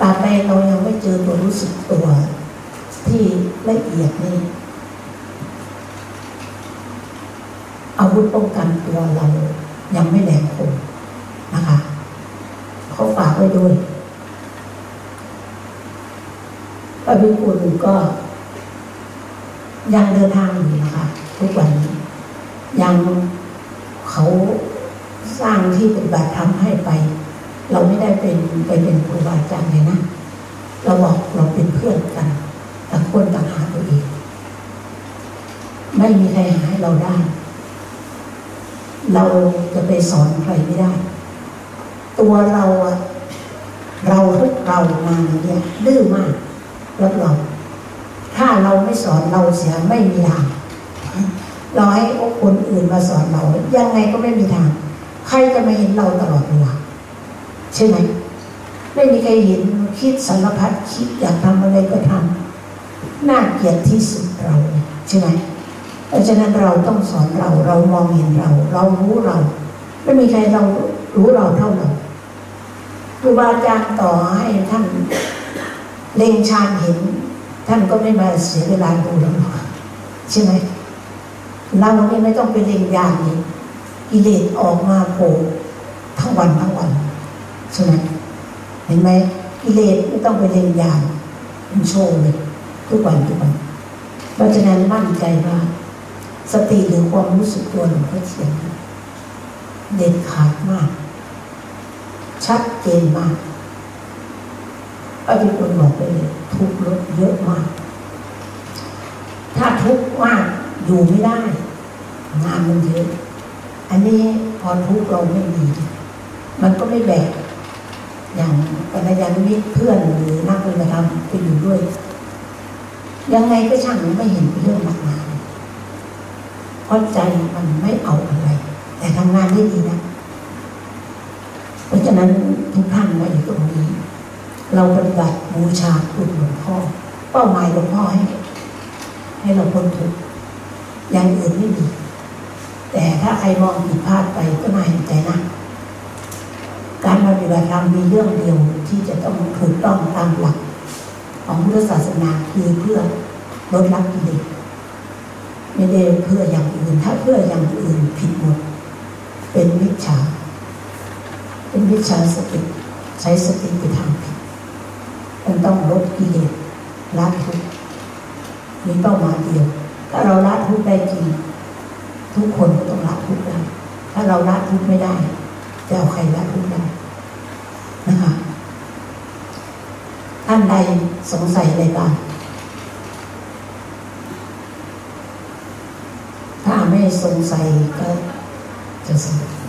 ตาไปเรายังไม่เจอตัวรู้สึกตัว ที่ละเอียดนี่อาวุธป้องกันตัวเรายังไม่แหลมคมนะคะเขาฝากไว้ด้วย พระพิคุณก็ ยังเดินทางอยู่นะคะทุกวันนี้ ยังเขาสร้างที่ปฏิบัติธรรมให้ไป เราไม่ได้เป็นไปเป็นครูบาอาจารย์เลยนะ เราบอกเราเป็นเพื่อนกันต่างคนต่างหาตัวเองไม่มีใครหาให้เราได้ เราจะไปสอนใครไม่ได้ ตัวเราอะเราทุกเรามาเนี่ยดื้อมาก รับรองถ้าเราไม่สอนเราเสียไม่มีทางเราให้คนอื่นมาสอนเรา ยังไงก็ไม่มีทาง ใครจะมาเห็นเราตลอดเวลาใช่ไหมไม่มีใครเห็นคิดสารพัดคิดอยากทำอะไรก็ทำน่าเกลียดที่สุดเราใช่ไหมเพราะฉะนั้นเราต้องสอนเรา เรามองเห็นเรา เรารู้เรา ไม่มีใครเรารู้เราเท่าเราครูบาอาจารย์ต่อให้ท่าน เล็งชานเห็น ท่านก็ไม่มาเสียเวลาดูเราหรอกใช่ไหมเราเนี่ยไม่ต้องไปเล็งยานนี้กิเลสออกมาโผล่ทั้งวันทั้งวันใช่ไหมเห็นไหมกิเลสไม่ต้องไปเรียนยานมันโชว์เลยทุกวันทุกวัน เพราะฉะนั้นมั่นใจว่า สติหรือความรู้สึกตัวหลวงพ่อเทียนเด็ดขาดมาก ชัดเจนมาก อภิคุณบอกไปเลยทุกข์ลดเยอะมาก ถ้าทุกข์มากอยู่ไม่ได้ งานมันเยอะ อันนี้พอทุกข์เราไม่มี มันก็ไม่แบก อย่างปัญญาวิทย์เพื่อนหรือนักปฏิบัติธรรมไปอยู่ด้วย ยังไงก็ช่างไม่เห็นเป็นเรื่องหนักหนาเพราะใจมันไม่เอาอะไร แต่ทำงานได้ดีนะ เพราะฉะนั้นทุกท่านมาอยู่ตรงนี้ เราปฏิบัติบูชาคุณหลวงพ่อเป้าหมายหลวงพ่อให้ ให้เราพ้นทุกข์อย่างอื่นไม่มี แต่ถ้าใครมองผิดพลาดไปก็น่าเห็นใจนะการปฏิบัติธรรมมีเรื่องเดียวที่จะต้องถูกต้องตามหลัก ของพุทธศาสนาคือเพื่อลดละกิเลสไม่ได้เพื่ออย่างอื่น ถ้าเพื่ออย่างอื่นผิดหมด เป็นวิชา เป็นวิชาสติใช้สติไปทำผิด มันต้องลดกิเลสละทุกมีเป้าหมายเดียว ถ้าเราละทุกได้จริง ทุกคนก็ต้องละทุกได้ ถ้าเราละทุกไม่ได้ จะเอาใครละทุกได้นะคะท่านใดสงสัยอะไรบ้างถ้าไม่สงสัยก็จะสงสัย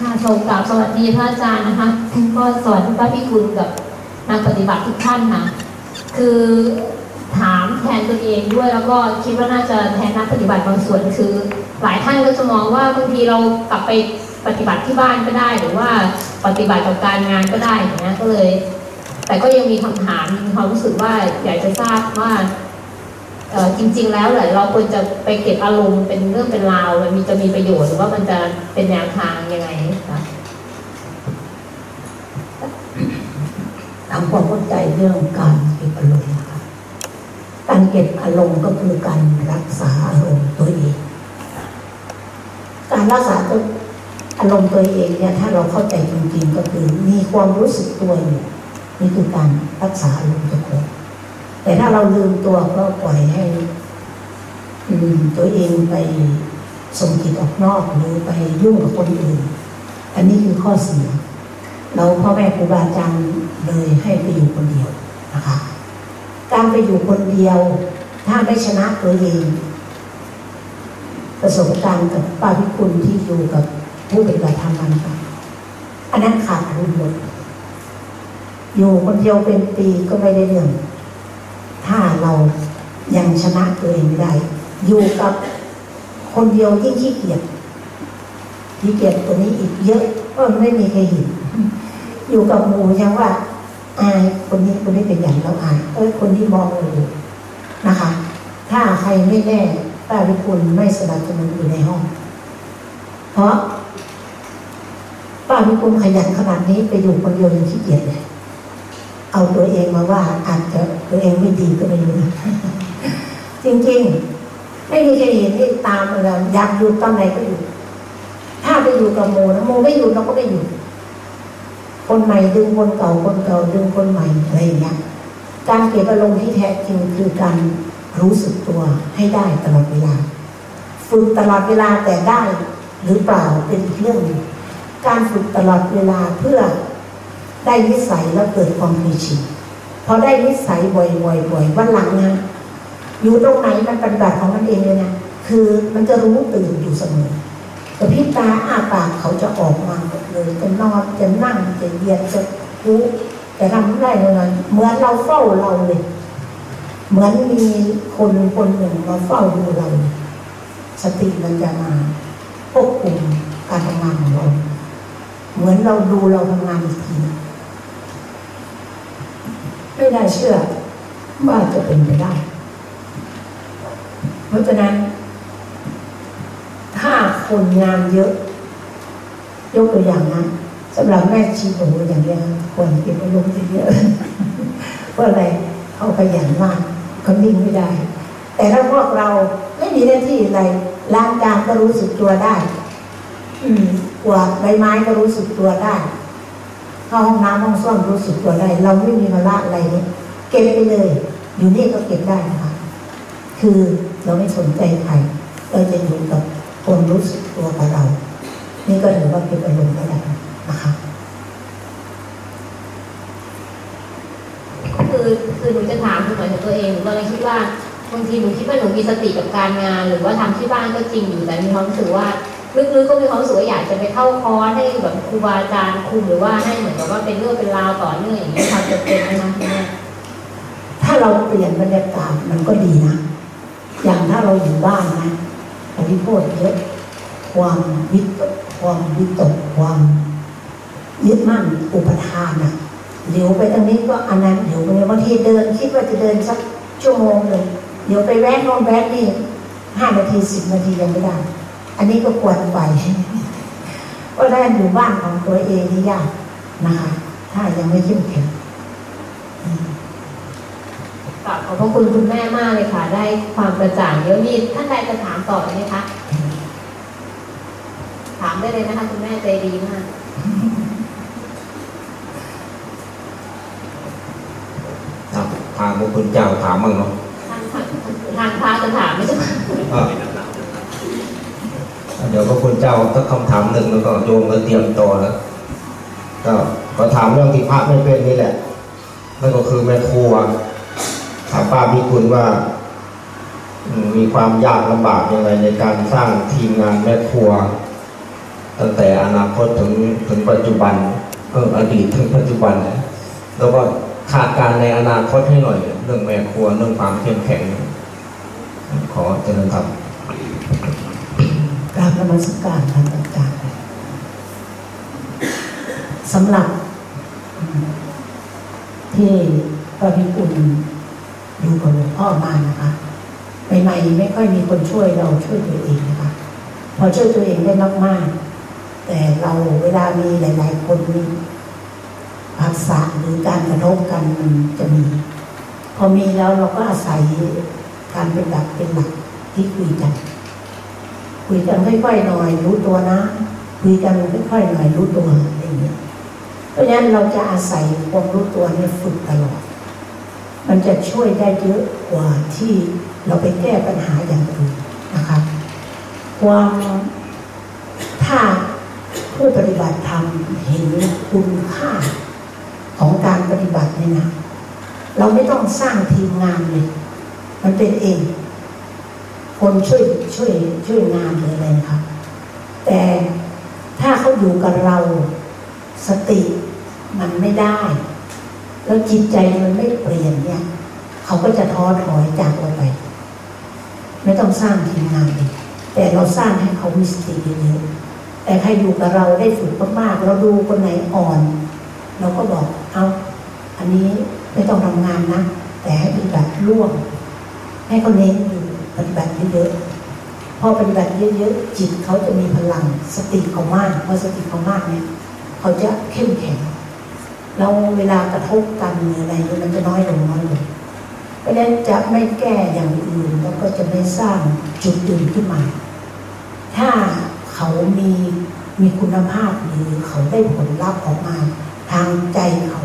ค่ะโทรกราบสวัส ดีพระอาจารย์นะคะก็สวัสดีพระพี่คุณกับนักปฏิบัติทุกท่านค่ะ คือถามแทนตัวเองด้วยแล้วก็คิดว่าน่าจะแทนนักปฏิบัติบางส่วนคือ หลายท่านก็จะมองว่าบางทีเรากลับไปปฏิบัติที่บ้านก็ได้ หรือว่าปฏิบัติกับการงานก็ได้อย่างนี้ยก็เลย แต่ก็ยังมีคำถามมีความรู้สึกว่าอยากจะทราบว่าจริง ๆ แล้วเหรอเราควรจะไปเก็บอารมณ์เป็นเรื่องเป็นราวมันมีจะมีประโยชน์หรือว่ามันจะเป็นแนวทางยังไงคะ ทำความเข้าใจเรื่องการเก็บอารมณ์นะคะการเก็บอารมณ์ก็คือการรักษาอารมณ์ตัวเอง การรักษาตัวอารมณ์ตัวเองเนี่ยถ้าเราเข้าใจจริงๆก็คือมีความรู้สึกตัวอยู่นี่คือการรักษาอารมณ์ตัวเองแต่ถ้าเราลืมตัวก็ปล่อยให้ตัวเองไปส่งจิตออกนอกหรือไปยุ่งกับคนอื่น อันนี้คือข้อเสีย เราพ่อแม่ครูบาอาจารย์เลยให้ไปอยู่คนเดียวนะคะ การไปอยู่คนเดียว ถ้าไม่ชนะตัวเองประสบการณ์กับป้าพิคุณที่อยู่กับผู้ปฏิบัติธรรมมันค่ะอันนั้นขาดทุนหมดอยู่คนเดียวเป็นปีก็ไม่ได้เรื่อง ถ้าเรายังชนะตัวเองไม่ได้ อยู่กับคนเดียวยิ่งขี้เกียจขี้เกียจตัวนี้อีกเยอะก็ไม่มีใครเห็น อยู่กับหมูยังว่า อายคนนี้คนนี้เป็นอย่างเราอายเอ้ยคนที่มองเราอยู่นะคะ ถ้าใครไม่แน่ป้าวิคุณไม่สนับสนุนอยู่ในห้อง เพราะป้าวิคุณขยันขนาดนี้ไปอยู่คนเดียวยังขี้เกียจเลยเอาตัวเองมาว่าอาจจะตัวเองไม่ดีก็ไม่รู้นะจริงๆ ไม่มีใครเห็นที่ตามเราอยากอยู่ตอนไหนก็อยู่ ถ้าไปอยู่กับโมนะโมไม่อยู่เราก็ไม่อยู่ คนใหม่ดึงคนเก่าคนเก่าดึงคนใหม่อะไรอย่างเงี้ยการเก็บอารมณ์ที่แท้จริงคือการรู้สึกตัวให้ได้ตลอดเวลา ฝึกตลอดเวลาแต่ได้หรือเปล่าเป็นเรื่อง การฝึกตลอดเวลาเพื่อได้นิสัยแล้วเกิดความเคยชินพอได้นิสัยบ่อยๆบ่อยๆวันหลังนะอยู่ตรงไหนมันเปฏิบัติของมันเองเลยนะคือมันจะรู้ตื่นอยู่เสมอ แต่พี่ตาอ้าปากเขาจะออกมาหมดเลยจะนอนจะนั่งจะเยียนจะรู้จะทำได้เลยเหมือนเราเฝ้าเราเลยเหมือนมีคนคนหนึ่งมาเฝ้าดูเรา สติมันจะมาควบคุมการทำงานของเรา เหมือนเราดูเราทำงานอีกทีไม่ได้เชื่อว่าจะเป็นไปได้ เพราะฉะนั้น ถ้าคนงานเยอะ ยกตัวอย่างนะสำหรับแม่ชีโบอย่างเงี้ยควรเก็บอารมณ์เยอะเพราะอะไรเขาขยันมากเขานิ่งไม่ได้ แต่ถ้าพวกเราไม่มีหน้าที่อะไรล้างจานก็รู้สึกตัวได้ อืมกวาดใบไม้ก็รู้สึกตัวได้เข้าห้องน้ำห้องส้วมรู้สึกตัวได้ เราไม่มีภาระอะไรเนี่ยเก็บไปเลย อยู่นี่ก็เก็บได้นะคะ คือเราไม่สนใจใครเราจะอยู่กับ คนรู้สึกตัวกับเรา นี่ก็ถือว่าเป็นอารมณ์ก็ได้นะคะคือคือหนูจะถามหนูหมายถึงตัวเองหนูก็เลยคิดว่าบางทีหนูคิดว่าหนูมีสติกับการงาน หรือว่าทำที่บ้านก็จริงอยู่แต่มีความรู้สึกว่าลึกๆก็มีความรู้สึกว่าอยากจะไปเข้าคอร์สให้แบบครูบาอาจารย์คุมหรือว่าให้เหมือนกับว่าเป็นเรื่องเป็นราวต่อเนื่องอย่างนี้ความจะเป็นไหมคะคุณแม่ถ้าเราเปลี่ยนบรรยากาศมันก็ดีนะ อย่างถ้าเราอยู่บ้านนะ อภิโภคเยอะความวิตกความวิตกความยึดมั่นอุปทานอะเดี๋ยวไปตรงนี้ก็อันนั้นเดี๋ยวไปบางทีเดิน คิดว่าจะเดินสักชั่วโมงหนึ่งเดี๋ยวไปแวะน่นแวะนี่ห้านาทีสิบนาทียังไม่ได้ อันนี้ก็ควรไปเพราะฉะนั้อยู่บ้านของตัวเองนี่ยากนะคะ ถ้ายังไม่เข้มแข็ง ราบขอบพระคุณคุณแม่มากเลยค่ะ ได้ความกระจ่างเยอะนี่ท่านใดจะถามต่อไหมคะ ถามได้เลยนะคะ คุณแม่ใจดีมากครับทางพระคุณเจ้าถามมั่งเนาะทางทางพระจะถามไม่ใช่ไหมอะเดี๋ยวพระคุณเจ้าถ้าคำถามหนึ่งแล้วก็โยมก็เตรียมต่อแล้วก็ก็ถามเรื่องที่พระไม่เป็นนี่แหละนั่นก็คือแม่ครัว ถามป้าพิคุณว่า มีความยากลำบากยังไงในการสร้างทีมงานแม่ครัว ตั้งแต่อนาคตถึงถึงปัจจุบันเอออดีตถึงปัจจุบัน แล้วก็คาดการณ์ในอนาคตให้หน่อย เรื่องแม่ครัวเรื่องความเข้มแข็ง ขอเจริญธรรมกราบนมัสการท่านอาจารย์สำหรับที่พระพิกุล อยู่กับหลวงพ่อมานะคะใหม่ๆไม่ค่อยมีคนช่วยเราช่วยตัวเองนะคะ พอช่วยตัวเองได้มากๆ แต่เราเวลามีหลาย ๆ คนมีภาษาหรือการกระทบกันมันจะมี พอมีแล้วเราก็อาศัยการเป็นหลักเป็นหลักที่คุยกัน คุยกันค่อยๆหน่อยรู้ตัวนะคุยกันค่อยๆหน่อยรู้ตัวอะไรอย่างเงี้ยเพราะฉะนั้นเราจะอาศัยความรู้ตัวเนี่ยฝึกตลอด มันจะช่วยได้เยอะกว่าที่เราไปแก้ปัญหาอย่างอื่นนะคะความถ้าผู้ปฏิบัติธรรมเห็นคุณค่าของการปฏิบัติเนี่ยนะเราไม่ต้องสร้างทีมงานเลย มันเป็นเอง คนช่วยช่วยช่วยงานหรืออะไรนะครับ แต่ถ้าเขาอยู่กับเราสติมันไม่ได้ แล้วจิตใจมันไม่เปลี่ยนเนี่ย เขาก็จะท้อถอยจากเราไป ไม่ต้องสร้างทีมงานเลยแต่เราสร้างให้เขามีสติเยอะๆแต่ใครอยู่กับเราได้ฝึกมากๆเราดูคนไหนอ่อน เราก็บอกเอาอันนี้ไม่ต้องทำงานนะ แต่ให้ปฏิบัติร่วม ให้เขาเน้นอยู่ปฏิบัติเยอะๆพอปฏิบัติเยอะๆจิตเขาจะมีพลังสติเขามากพอสติเขามากเนี่ย เขาจะเข้มแข็ง แล้วเวลากระทบกันหรืออะไรเนี่ยมันจะน้อยลงน้อยลงเพราะฉะนั้นจะไม่แก้อย่างอื่นแล้วก็จะไม่สร้างจุดอื่นขึ้นมา ถ้าเขามีมีคุณภาพหรือเขาได้ผลลัพธ์ออกมาทางใจเขา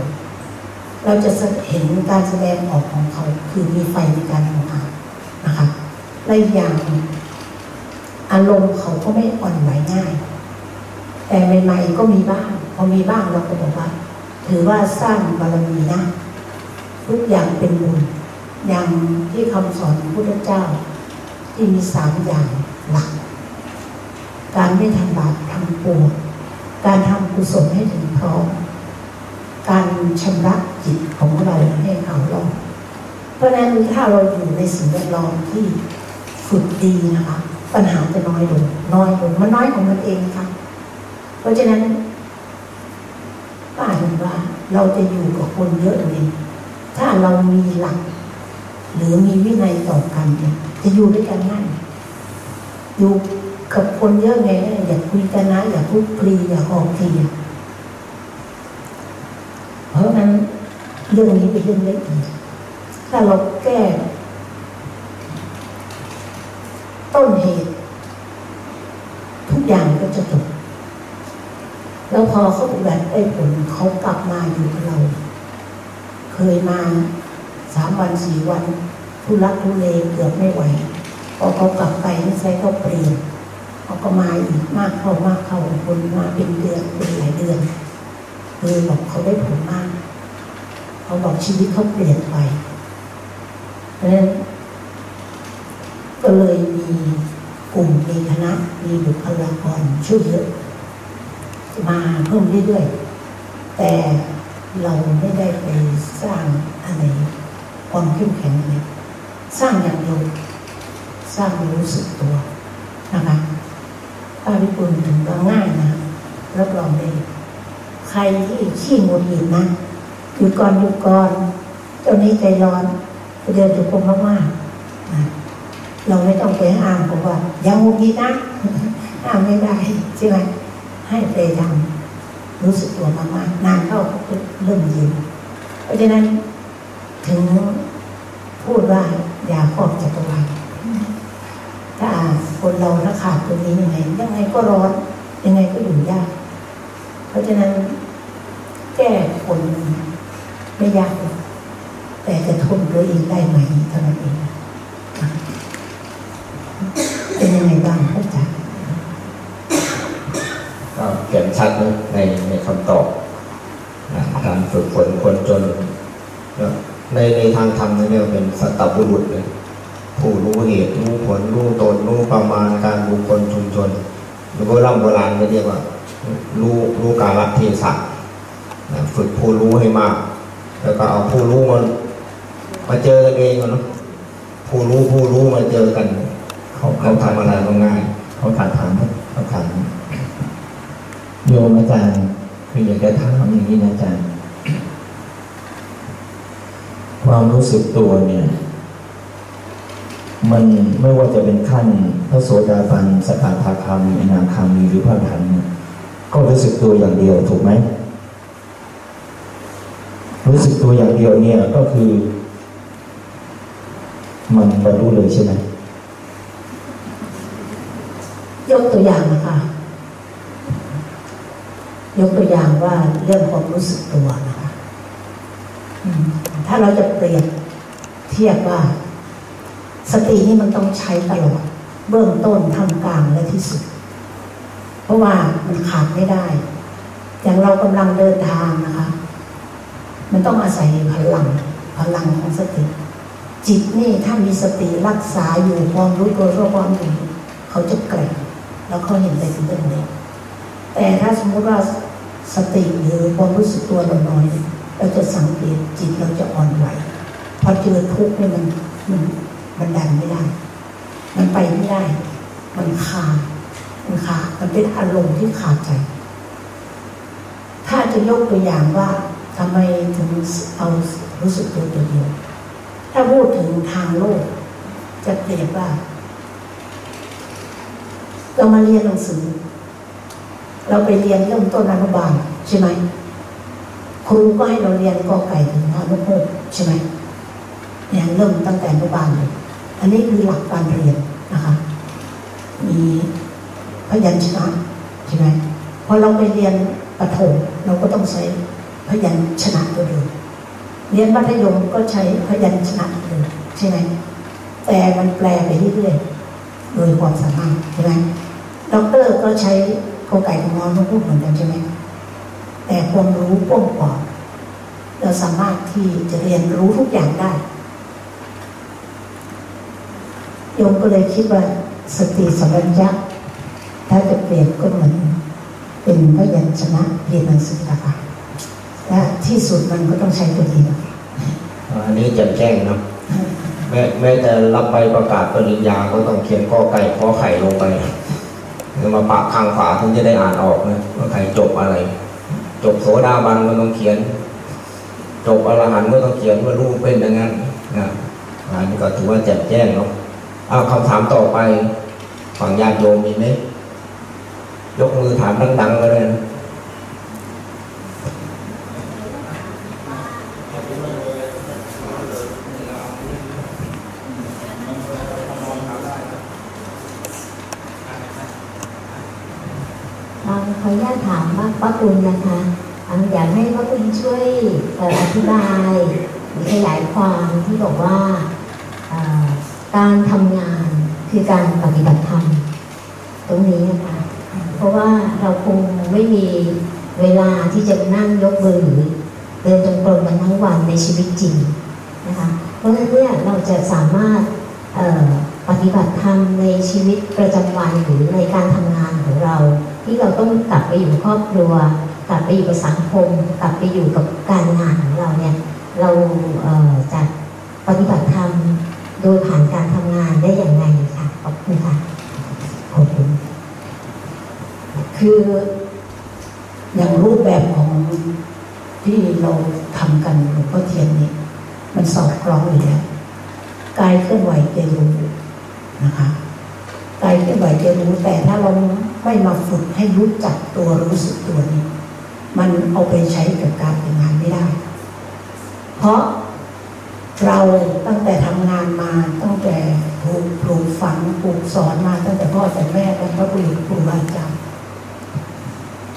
เราจะเห็นการแสดงออกของเขา คือมีไฟในการทำงานนะคะและอย่างอารมณ์เขาก็ไม่อ่อนไหวง่าย แต่ใหม่ๆก็มีบ้างพอมีบ้างเราก็บอกว่า ถือว่าสร้างบารมีนะ ทุกอย่างเป็นบุญอย่างที่คำสอนพระพุทธเจ้า ที่มีสามอย่างหลัก การไม่ทำบาปทำปวดการทำกุศลให้ถึงพร้อม การชำระจิตของเราให้เขาลงเพราะฉะนั้นถ้าเราอยู่ในสิ่งแวดล้อมที่ฝึกดีนะคะ ปัญหาจะน้อยลงน้อยลงมันน้อยของมันเองค่ะ เพราะฉะนั้น ป้าเห็นว่าเราจะอยู่กับคนเยอะเลยถ้าเรามีหลัก หรือมีวินัยต่อกันเนี่ยจะอยู่ด้วยกันง่ายอยู่กับคนเยอะไงอย่าคุยกันนะอย่าพูดปรีอย่าหอกทีเพราะนั้นเรื่องนี้เป็นเรื่องเล็กอีกถ้าเราแก้ ต้นเหตุ ทุกอย่างก็จะจบ แล้วพอเขาปฏิบัติได้ผลเขากลับมาอยู่กับเรา เคยมาสามวันสี่วันทุลักทุเลเกือบไม่ไหวพอเขากลับไปนิสัยเขาเปลี่ยนเขาก็มาอีกมากเข้ามากเข้าคนมาเป็นเดือนเป็นหลายเดือนเลยบอกเขาได้ผลมากเขาบอกชีวิตเขาเปลี่ยนไปเพราะฉะนั้นก็เลยมีกลุ่มมีคณะมีบุคลากรช่วยเยอะ มาเพิ่มเรื่อยๆ แต่เราไม่ได้ไปสร้างอะไรความเข้มแข็งอะไรสร้างอย่างเดียวสร้างรู้สึกตัวนะคะป้าพิปุลถึงก็ง่ายนะรับรองได้ใครที่ขี้งุนหงิดนะหยุดก่อนหยุดก่อนเจ้านี้ใจร้อนเดินจุกมมากๆเราไม่ต้องไปห้ามบอกว่าอย่างุนหงิดนะห้ามไม่ได้ใช่ไหม ให้ไปทำรู้สึกตัวมากๆนานเข้าก็เริ่มเย็นเพราะฉะนั้นถึงพูดว่าอย่าครอบจักรวาลถ้าคนเราถ้าขาดตัวนี้ยังไงยังไงก็ร้อนยังไงก็อยู่ยาก เพราะฉะนั้นแก้คนไม่ยากแต่จะทนตัวเองได้ไหมเท่านั้นเองเป็นยังไงบ้างพ่อจ๋าน ชัดนะในในคำตอบการฝึกฝนคนจน ในในทางธรรมนี่เรียกเป็นสัตบุรุษเลยผู้รู้เหตุรู้ผลรู้ตนรู้ประมาณการบุคคลชุมชนหรือโบราณโบราณก็เรียกว่า รู้รู้กาลเทศะฝึกผู้รู้ให้มาก แล้วก็เอาผู้รู้มันมาเจอกันเองก่อนเนาะผู้รู้ผู้รู้มาเจอกัน เขาเขาทำอะไรก็ง่าย เขาถามถามเขาถาม โยมอาจารย์คืออยากจะถามอย่างนี้นะอาจารย์ ความรู้สึกตัวเนี่ย มันไม่ว่าจะเป็นขั้นพระโสดาบันสกทาคามีอนาคามีหรือพระอรหันต์เนี่ยก็รู้สึกตัวอย่างเดียวถูกไหมรู้สึกตัวอย่างเดียวเนี่ยก็คือ มันบรรลุเลยใช่ไหมยกตัวอย่างนะคะ ยกตัวอย่างว่าเรื่องความรู้สึกตัวนะคะถ้าเราจะเปรียบเทียบว่า สตินี่มันต้องใช้ตลอด เบื้องต้นท่ามกลางและที่สุด เพราะว่ามันขาดไม่ได้ อย่างเรากำลังเดินทางนะคะ มันต้องอาศัยพลังพลังของสติ จิตนี่ถ้ามีสติรักษาอยู่ความรู้ตัวรู้ความอยู่เขาจะแกร่งแล้วเขาเห็นได้ถึงเรื่องนี้แต่ถ้าสมมุติว่า สติหรือความรู้สึกตัวเราน้อยเราจะสังเกตจิตเราจะอ่อนไหวพอเจอทุกข์เนี่ยมันมันมันดันไม่ได้ มันไปไม่ได้ มันคามันคามันเป็นอารมณ์ที่ขาดใจ ถ้าจะยกตัวอย่างว่าทำไมถึงเอารู้สึกตัวตัวเดียว ถ้าพูดถึงทางโลก จะเปรียบว่าเรามาเรียนหนังสือ เราไปเรียนเริ่มต้นอนุบาลใช่ไหมครูก็ให้เราเรียนกอไก่ถึงพานุพงใช่ไหมเนี่ยเริ่มตั้งแต่อนุบาลเลยอันนี้คือหลักการเรียนนะคะ มีพยัญชนะใช่ไหมพอเราไปเรียนประถมเราก็ต้องใช้พยัญชนะตัวเดิมเรียนมัธยมก็ใช้พยัญชนะตัวเดิมใช่ไหมแต่มันแปลไปเรื่อยๆโดยความสามารถใช่ไหมด็อกเตอร์ก็ใช้ กอไก่ของน้องมาพูดเหมือนกันใช่ไหมแต่ความรู้กว้างกว่าเราสามารถที่จะเรียนรู้ทุกอย่างได้โยมก็เลยคิดว่าสติสัมปชัญญะถ้าจะเปลี่ยนก็เหมือนเป็นพยัญชนะเรียนหนังสือนะคะและที่สุดมันก็ต้องใช้ตัวเองอันนี้แจ่มแจ้งนะแม้แม้แต่รับใบประกาศปริญญาก็ต้องเขียนข้อไก่ข้อไข่ลงไปแล้ว มาปะข้างฝาถึงจะได้อ่านออกนะว่าใครจบอะไร จบโสดาบันก็ต้องเขียน จบอรหันต์ก็ต้องเขียนว่ารูปเป็นอย่างนั้นนะอันนี้ก็ถือว่าแจ่มแจ้งเนาะเอาคำถามต่อไปฝั่งญาติโยมมีไหมยกมือถามดังๆก็ได้นะ ขออนุญาตถาม ว่าป้าปุณนะคะอ่าอยากให้ป้าปุณช่วยอธิบายหรือขยายความที่บอกว่าการทำงานคือการปฏิบัติธรรมตรงนี้นะคะเพราะว่าเราคงไม่มีเวลาที่จะนั่งยกมือหรือเดินจงกรมกันทั้งวันในชีวิตจริงนะคะเพราะฉะนั้นเนี่ยเราจะสามารถปฏิบัติธรรมในชีวิตประจำวันหรือในการทำงานของเรา ที่เราต้องกลับไปอยู่ครอบครัว กลับไปอยู่กับสังคม กลับไปอยู่กับการงานของเราเนี่ยเราเจะปฏิบัติธรรมโดยผ่านการทำงานได้อย่างไรค่ะขอบคุณค่ะขอบคุณคืออย่างรูปแบบของที่เราทำกันหลวงพ่อเทียนนี่มันสอดคล้องอยู่แล้วกายเคลื่อนไหวจะรู้นะคะ กายเคลื่อนไหวจะรู้แต่ถ้าเราไม่มาฝึกให้รู้จักตัวรู้สึกตัวนี้ มันเอาไปใช้กับการทำงานไม่ได้ เพราะเราตั้งแต่ทำงานมาตั้งแต่ถูกปลูกฝังปลูกสอนมาตั้งแต่พ่อแต่แม่และพระบุรุษครูบาอาจารย์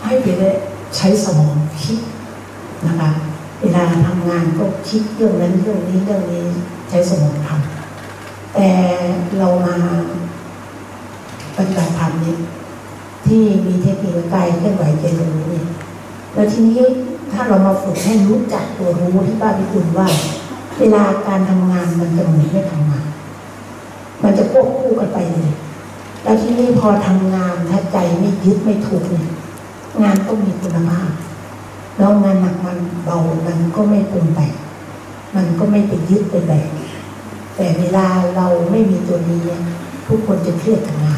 ให้ไปได้ใช้สมองคิดนะคะเวลาทำงานก็คิดเรื่องนั้นเรื่องนี้เรื่องนี้ใช้สมองทำแต่เรามา ปฏิบัติธรรมนี้ที่มีเทคนิคกายเคลื่อนไหวใจรู้เนี่ยแล้วทีนี้ถ้าเรามาฝึกให้รู้จักตัวรู้ที่ป้าพิคุณว่า เวลาการทำงานมันจะเหมือนไม่ทำงาน มันจะควบคู่กันไปเลย แล้วที่นี่พอทำงานถ้าใจไม่ยึดไม่ถูกเนี่ยงานต้องมีคุณภาพแล้วงานหนักมันเบามันก็ไม่ปรุงแต่งมันก็ไม่ไปยึดไปแบกแต่เวลาเราไม่มีตัวนี้ทุกคนจะเครียดกับงาน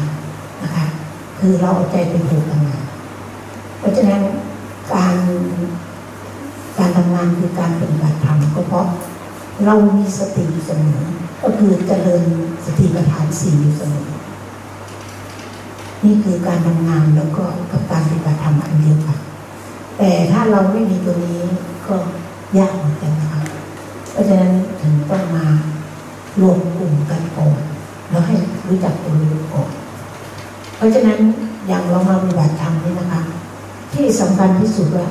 คือเราเอาใจเป็นผูกกับงานเพราะฉะนั้นการการทำงานคือการปฏิบัติธรรมก็เพราะเรามีสติอยู่เสมอ ก็คือเจริญสติปัฏฐานสี่อยู่เสมอ นี่คือการทำงานแล้วก็กับการปฏิบัติธรรมอันเดียวกัน แต่ถ้าเราไม่มีตัวนี้ก็ยากเหมือนกันนะคะเพราะฉะนั้นถึงต้องมารวมกลุ่มกันก่อนแล้วให้รู้จักตัวรู้ก่อน ราะฉะนั้นอย่างเรามาปฏิบัติธรรมนี่นะคะ ที่สำคัญที่สุดว่า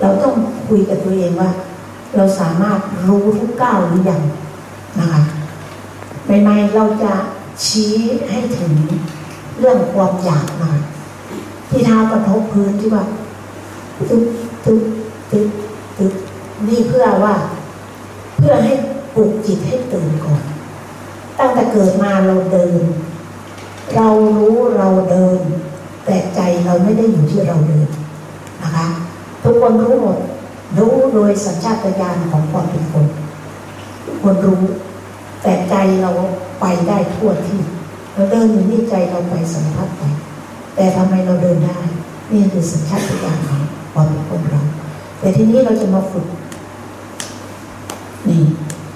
เราต้องคุยกับตัวเองว่า เราสามารถรู้ทุกก้าวหรือยังนะคะใหม่ๆเราจะชี้ให้ถึงเรื่องความอยากมาที่เท้ากระทบพื้นที่ว่าตึ๊บตึ๊บตึ๊บตึ๊บนี่เพื่อว่า เพื่อให้ปลุกจิตให้ตื่นก่อน ตั้งแต่เกิดมาเราเดิน เรารู้เราเดิน แต่ใจเราไม่ได้อยู่ที่เราเดินนะคะ ทุกคนรู้หมดรู้โดยสัญชาตญาณของความเป็นคนคนรู้ แต่ใจเราไปได้ทั่วที่ เราเดินอยู่นี่ใจเราไปสัมผัสไปแต่ทำไมเราเดินได้นี่คือสัญชาตญาณของความเป็นคนเรา แต่ทีนี้เราจะมาฝึกนี่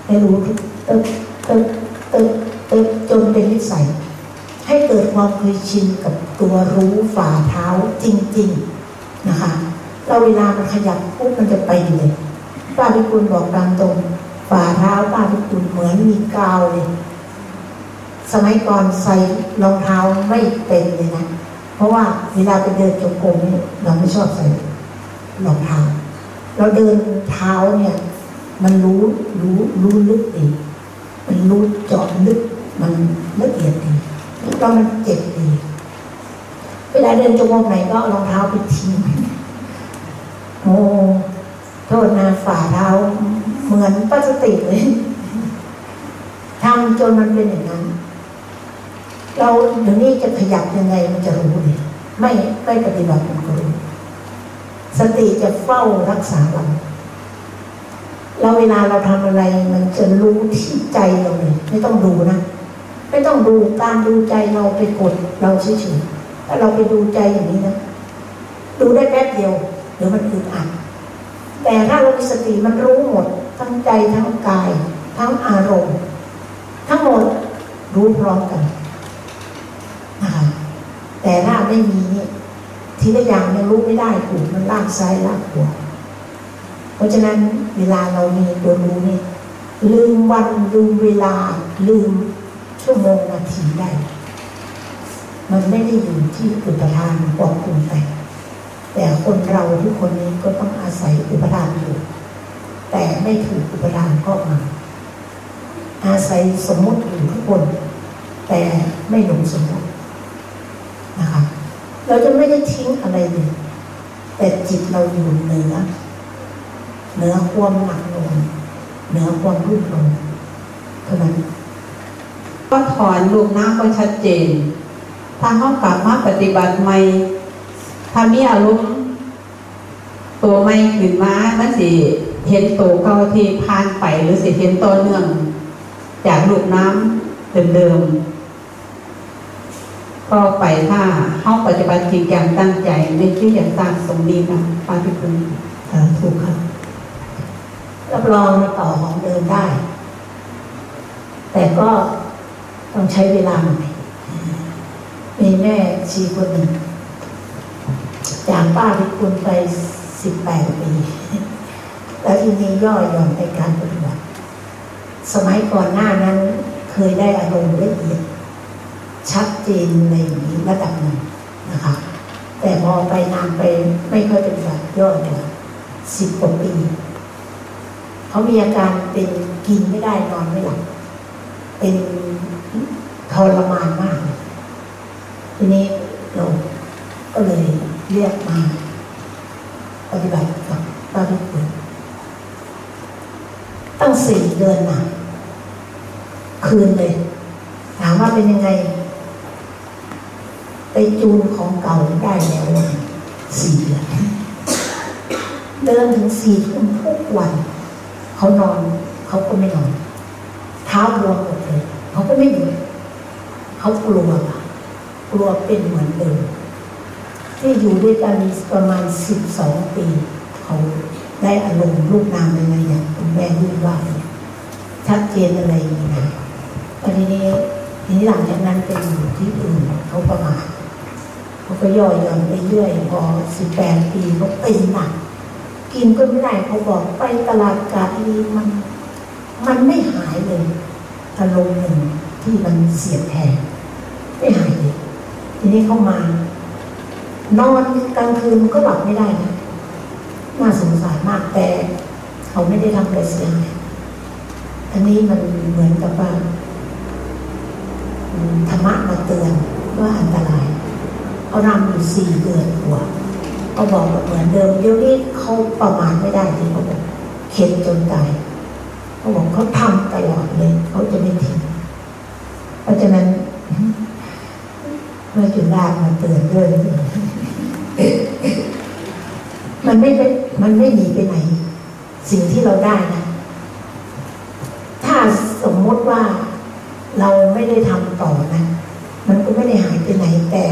ให้รู้ทุกเติบเติบเติบเติบจนเป็นนิสัย ให้เกิดความเคยชินกับตัวรู้ฝ่าเท้าจริง ๆนะคะ เราเวลามันขยับปุ๊บมันจะไปเลยป้าพิคุณบอกตามตรง ฝ่าเท้าป้าพิคุณเหมือนมีกาวเลย สมัยก่อนใส่รองเท้าไม่เป็นเลยนะ เพราะว่าเวลาไปเดินจงกรมเนี่ยเราไม่ชอบใส่รองเท้า เราเดินเท้าเนี่ย มันรู้รู้รู้ลึกดีมันรู้เจาะลึกมันละเอียดดี แล้วมันเจ็บดีเวลาเดินจงกรมไหนก็รองเท้าไปทิ้งโอ้โทษนะฝ่าเท้าเหมือนพลาสติกเลยทำจนมันเป็นอย่างนั้น เราเดี๋ยวนี้จะขยับยังไงมันจะรู้เลยไม่ไม่ปฏิบัติมันก็รู้สติจะเฝ้ารักษาเราเราเวลาเราทำอะไร มันจะรู้ที่ใจเราเลย ไม่ต้องดูนะ ไม่ต้องดูการดูใจเราไปกดเราเฉยๆถ้าเราไปดูใจอย่างนี้นะ ดูได้แป๊บเดียวเดี๋ยวมันอึดอัดแต่ถ้าเรามีสติมันรู้หมด ทั้งใจทั้งกาย ทั้งอารมณ์ ทั้งหมดรู้พร้อมกันนะคะแต่ถ้าไม่มีนี่ทีละอย่างยังรู้ไม่ได้ถูกมันลากซ้ายลากขวาเพราะฉะนั้นเวลาเรามีตัวรู้นี่ลืมวันลืมเวลาลืม ชั่วโมงนาทีได้ มันไม่ได้อยู่ที่อุปทานความปรุงแต่งแต่คนเราทุกคนนี้ก็ต้องอาศัยอุปทานอยู่ แต่ไม่ถูกอุปทานครอบงำอาศัยสมมติอยู่ทุกคน แต่ไม่หลงสมมตินะคะเราจะไม่ได้ทิ้งอะไรเลยแต่จิตเราอยู่เหนือเหนือความหนักลงเหนือความรุ่มลงเท่านั้น ก็ถอนรูปน้ำก็ชัดเจน ถ้าเขากลับมาปฏิบัติใหม่ถ้ามีอารมณ์ตัวใหม่ขึ้นมามันสิเห็นตัวเก่าที่ผ่านไปหรือสิเห็นต่อเนื่อง จากรูปน้ำเดิมๆก็ไปถ้าเขาปฏิบัติจริงจังตั้งใจในที่อย่างสร้างสมดีนะปาฏิคุณอ่าถูกครับรับรองมาต่อของเดิมได้ แต่ก็ ต้องใช้เวลาหน่อยมีแม่ชีคนหนึ่งจากป้าพิคุณไปสิบแปดปี แล้วทีนี้ย่อหย่อนในการปฏิบัติ สมัยก่อนหน้านั้นเคยได้อารมณ์ละเอียด ชัดเจนในระดับหนึ่งนะคะ แต่พอไปนานไปไม่ค่อยปฏิบัติย่อหย่อนสิบกว่าปีเขามีอาการเป็นกินไม่ได้นอนไม่หลับเป็น ทรมานมาก ทีนี้เราก็เลยเรียกมาปฏิบัติกับป้าทุกคนตั้งสี่เดือนนะคืนเลย ถามว่าเป็นยังไง ไปจูนของเก่าได้แล้ววันสี่เดือนเดินถึงสี่ทุ่มทุกวัน เขานอน เขาก็ไม่นอน เท้าบวมหมดเลย เขาก็ไม่หยุดเขากลัวค่ะกลัวเป็นเหมือนเดิมที่อยู่ด้วยกันประมาณสิบสองปีเขาได้อารมณ์รูปนามอะไรอย่างคุณแม่ยุ่ว่าชัดเจนอะไรอย่างนี้นะตอนนี้ทีนี้หลังจากนั้นไปอยู่ที่อื่นเขาประมาทเขาก็ย่อยย่อนไปเรื่อยพอสิบแปดปีเขาเป็นหนักกินก็ไม่ได้เขาบอกไปตลาดกาดีมัน มันไม่หายเลย อารมณ์หนึ่งที่มันเสียดแทงไม่หายเลยทีนี้เข้ามานอนกลางคืนมันก็หลับไม่ได้นะน่าสงสารมากแต่เขาไม่ได้ทำอะไรเสียหายอันนี้มันเหมือนกับว่าธรรมะมาเตือนว่าอันตรายเขานำอยู่สี่เดือนกว่าเขาบอกเหมือนเดิมเดี๋ยวนี้เขาประมาณไม่ได้ที่เขาบอกเข็ดจนตาย เขาบอกเขาทำตลอดเลย เขาจะไม่ทิ้งเพราะฉะนั้นเมื่อจุฬามาเตือนด้วย มันไม่เป็นมันไม่หนีไปไหน สิ่งที่เราได้นะ ถ้าสมมติว่าเราไม่ได้ทำต่อนะ มันก็ไม่ได้หายไปไหนแต่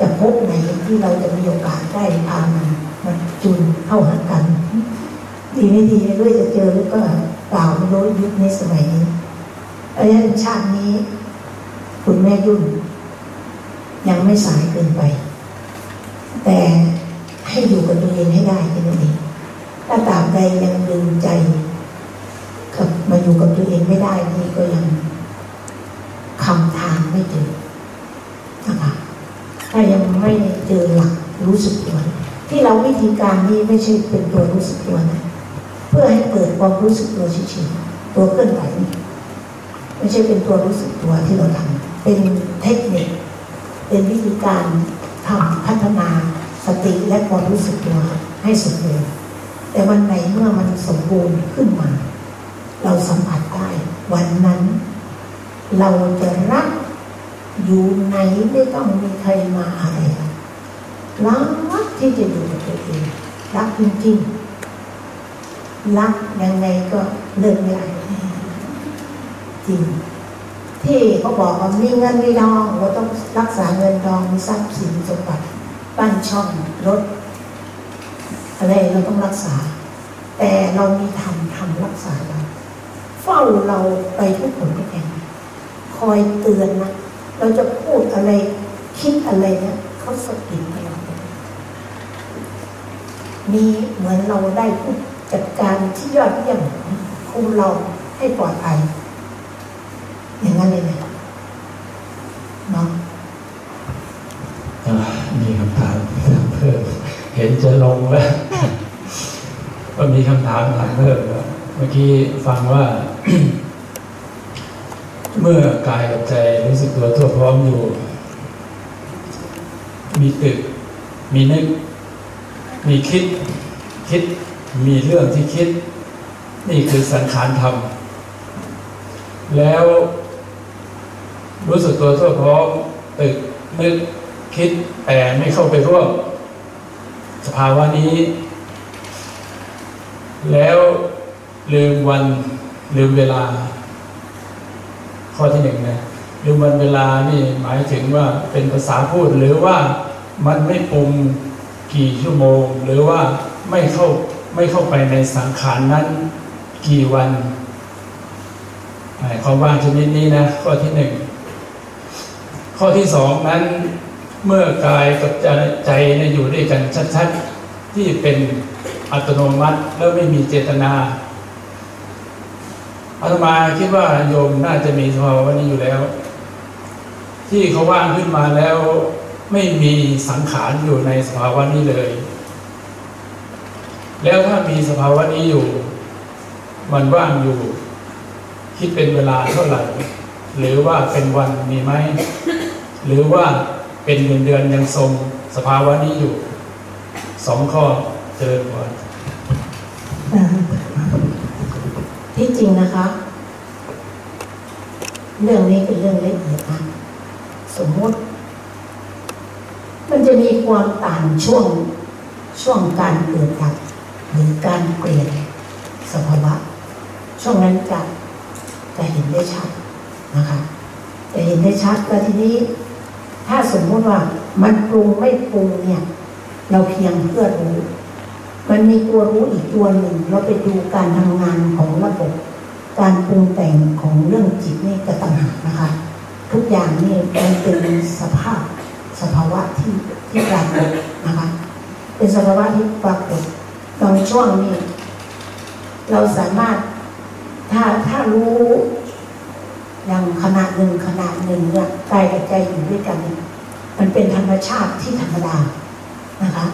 จะพบไหนที่เราจะมีโอกาสได้พามันมันจุนเข้าหากัน ดีไม่ดีไม่รู้จะเจอหรือก็ เปล่าไม่รู้ยุคนี้สมัยนี้เพราะฉะนั้นชาตินี้ คุณแม่ยุ่น ยังไม่สายเกินไป แต่ให้อยู่กับตัวเองให้ได้แค่นั้นเองถ้าตาบใดยังดึงใจกับมาอยู่กับตัวเองไม่ได้นี่ก็ยังคำทางไม่เจอนะคะถ้ายังไม่เจอหลักรู้สึกตัว ที่เราวิธีการนี้ไม่ใช่เป็นตัวรู้สึกตัวนะ เพื่อให้เกิดความรู้สึกตัวเฉยๆตัวเคลื่อนไหวนี่ไม่ใช่เป็นตัวรู้สึกตัวที่เราทำเป็นเทคนิค เป็นวิธีการทำพัฒนาสติและความรู้สึกตัวให้สมบูรณ์แต่วันไหนเมื่อมันสมบูรณ์ขึ้นมา เราสัมผัสได้ วันนั้น เราจะรักอยู่ไหนไม่ต้องมีใครมาอะไรรักที่จะอยู่กับตัวเองรักจริงๆ รักยังไงก็เลิกไม่ได้จริง ที่เขาบอกว่ามีเงินมีทองเราต้องรักษาเงินทองมีทรัพย์สินสมบัติบ้านช่องรถ อะไรเราต้องรักษา แต่เรามีธรรมธรรมรักษาเราเฝ้าเราไปทุกคนทุกแห่งคอยเตือนนะเราจะพูดอะไรคิดอะไรนะเขาสะกิดเรามีเหมือนเราได้ผู้ จัดการที่ยอดเยี่ยมคุมเราให้ปลอดภัย อย่างนั้นเลยนะเนาะอ่ามีคำถามเพิ่มเห็นจะลงแล้วก็มีคำถามถามเพิ่มแล้วเมื่อกี้ฟังว่า เมื่อกายกับใจรู้สึกตัวทั่วพร้อมอยู่ มีตึก มีนึก มีคิด คิด มีเรื่องที่คิด นี่คือสังขารธรรม แล้วรู้สึกตัวทั่วพร้อมตึกนึกคิดแต่ไม่เข้าไปร่วม สภาวะนี้ แล้วลืมวันลืมเวลา ข้อที่หนึ่งนะลืมวันเวลานี่หมายถึงว่าเป็นภาษาพูดหรือว่ามันไม่ปรุงกี่ชั่วโมง หรือว่าไม่เข้า ไม่เข้าไปในสังขารนั้นกี่วันหมายความว่าชนิดนี้นะ ข้อที่หนึ่งข้อที่สองนั้น เมื่อกายกับใจอยู่ด้วยกันชัดๆ ที่เป็นอัตโนมัติแล้วไม่มีเจตนาอาตมาคิดว่าโยมน่าจะมีสภาวะนี้อยู่แล้ว ที่เขาว่างขึ้นมาแล้วไม่มีสังขารอยู่ในสภาวะนี้เลย แล้วถ้ามีสภาวะนี้อยู่ มันว่างอยู่ คิดเป็นเวลาเท่าไหร่ หรือว่าเป็นวันมีไหม หรือว่าเป็นเดือนเดือนยังทรงสภาวะนี้อยู่ สองข้อเจริญพรที่จริงนะคะ เรื่องนี้เป็นเรื่องละเอียดนะสมมติ มันจะมีความต่างช่วงช่วงการเกิดดับ หรือการเปลี่ยนสภาวะ ช่วงนั้นจะจะเห็นได้ชัดนะคะจะเห็นได้ชัดแล้วทีนี้ ถ้าสมมุติว่ามันปรุงไม่ปรุงเนี่ย เราเพียงเพื่อรู้ มันมีตัวรู้อีกตัวหนึ่ง เราไปดูการทำงานของระบบ การปรุงแต่งของเรื่องจิตนี่ก็ต่างหากนะคะ ทุกอย่างนี่มันเป็นสภาพสภาวะที่ที่ปรากฏนะคะ เป็นสภาวะที่ปรากฏ บางช่วงนี่เราสามารถถ้าถ้ารู้ อย่างขนาดหนึ่งขนาดหนึ่งเนี่ยกายกับใจอยู่ด้วยกันเนี่ยมันเป็นธรรมชาติที่ธรรมดานะคะ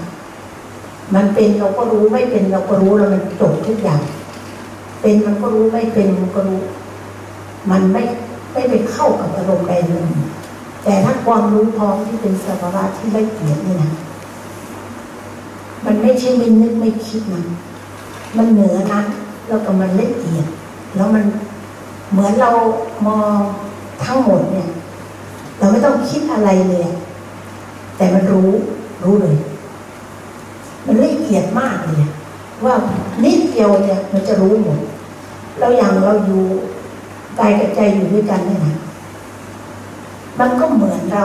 มันเป็นเราก็รู้ไม่เป็นเราก็รู้แล้วมันจบทุกอย่าง เป็นมันก็รู้ไม่เป็นมันก็รู้ มันไม่ไม่ไปเข้ากับอารมณ์ใดเลยแต่ถ้าความรู้พร้อมที่เป็นสภาวะที่ละเอียดนี่นะ มันไม่ใช่ไม่นึกไม่คิดนะมันเหนือนั้นแล้วก็มันละเอียด แล้วมันเหมือนเรามองทั้งหมดเนี่ย เราไม่ต้องคิดอะไรเลย แต่มันรู้รู้เลย มันละเอียดมากเลย ว่านิดเดียวเนี่ย มันจะรู้หมดแล้วอย่างเราอยู่กายกับใจอยู่ด้วยกันเนี่ยนะมันก็เหมือนเรา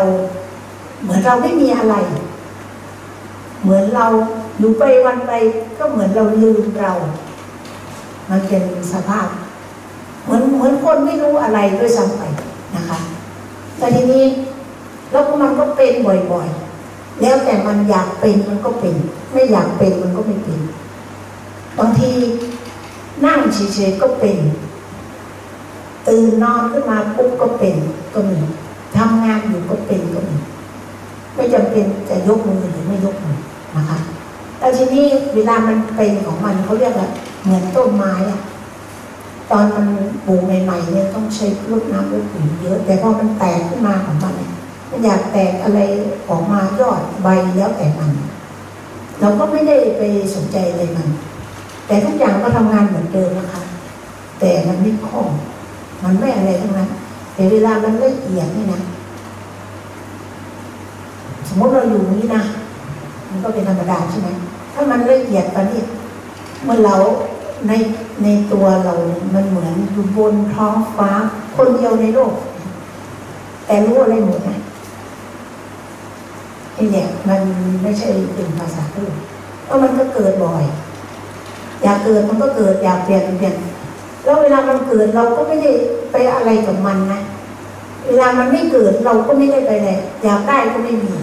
เหมือนเราไม่มีอะไร เหมือนเรา อยู่ไปวันไปก็เหมือนเราลืมเรา มันเป็นสภาพ เหมือนเหมือนคนไม่รู้อะไรด้วยซ้ำไปนะคะ แต่ทีนี้แล้วมันก็เป็นบ่อยๆ แล้วแต่มันอยากเป็นมันก็เป็น ไม่อยากเป็นมันก็ไม่เป็น บางทีนั่งเฉยๆก็เป็น ตื่นนอนขึ้นมาปุ๊บก็เป็นก็มีทำงานอยู่ก็เป็นก็มีไม่จำเป็นจะยกมือหรือไม่ยกมือนะคะ แล้วทีนี้เวลามันเป็นของมันเขาเรียกว่าเหมือนต้นไม้อะตอนมันปลูกใหม่ๆเนี่ยต้องใช้รดน้ำรดปุ๋ยเยอะ แต่พอมันแตกขึ้นมาของมันมันอยากแตกอะไรออกมายอดใบแล้วแต่มัน เราก็ไม่ได้ไปสนใจอะไรมัน แต่ทุกอย่างก็ทำงานเหมือนเดิมนะคะ แต่มันไม่คล่องมันไม่อะไรทั้งนั้น แต่เวลามันละเอียดนี่นะสมมติเราอยู่นี้นะมันก็เป็นธรรมดาใช่ไหม ถ้ามันละเอียดกว่านี้เมื่อเราในในตัวเราเนี่ยมันเหมือนอยู่บนท้องฟ้า คนเดียวในโลก แต่รู้อะไรหมดนะไอ้เนี่ยมันไม่ใช่เป็นภาษาพูดเพราะมันก็เกิดบ่อย อยากเกิดมันก็เกิดอยากเปลี่ยนมันเปลี่ยนแล้วเวลามันเกิดเราก็ไม่ได้ไปอะไรกับมันนะเวลามันไม่เกิดเราก็ไม่ได้ไปไหนอยากได้ก็ไม่มี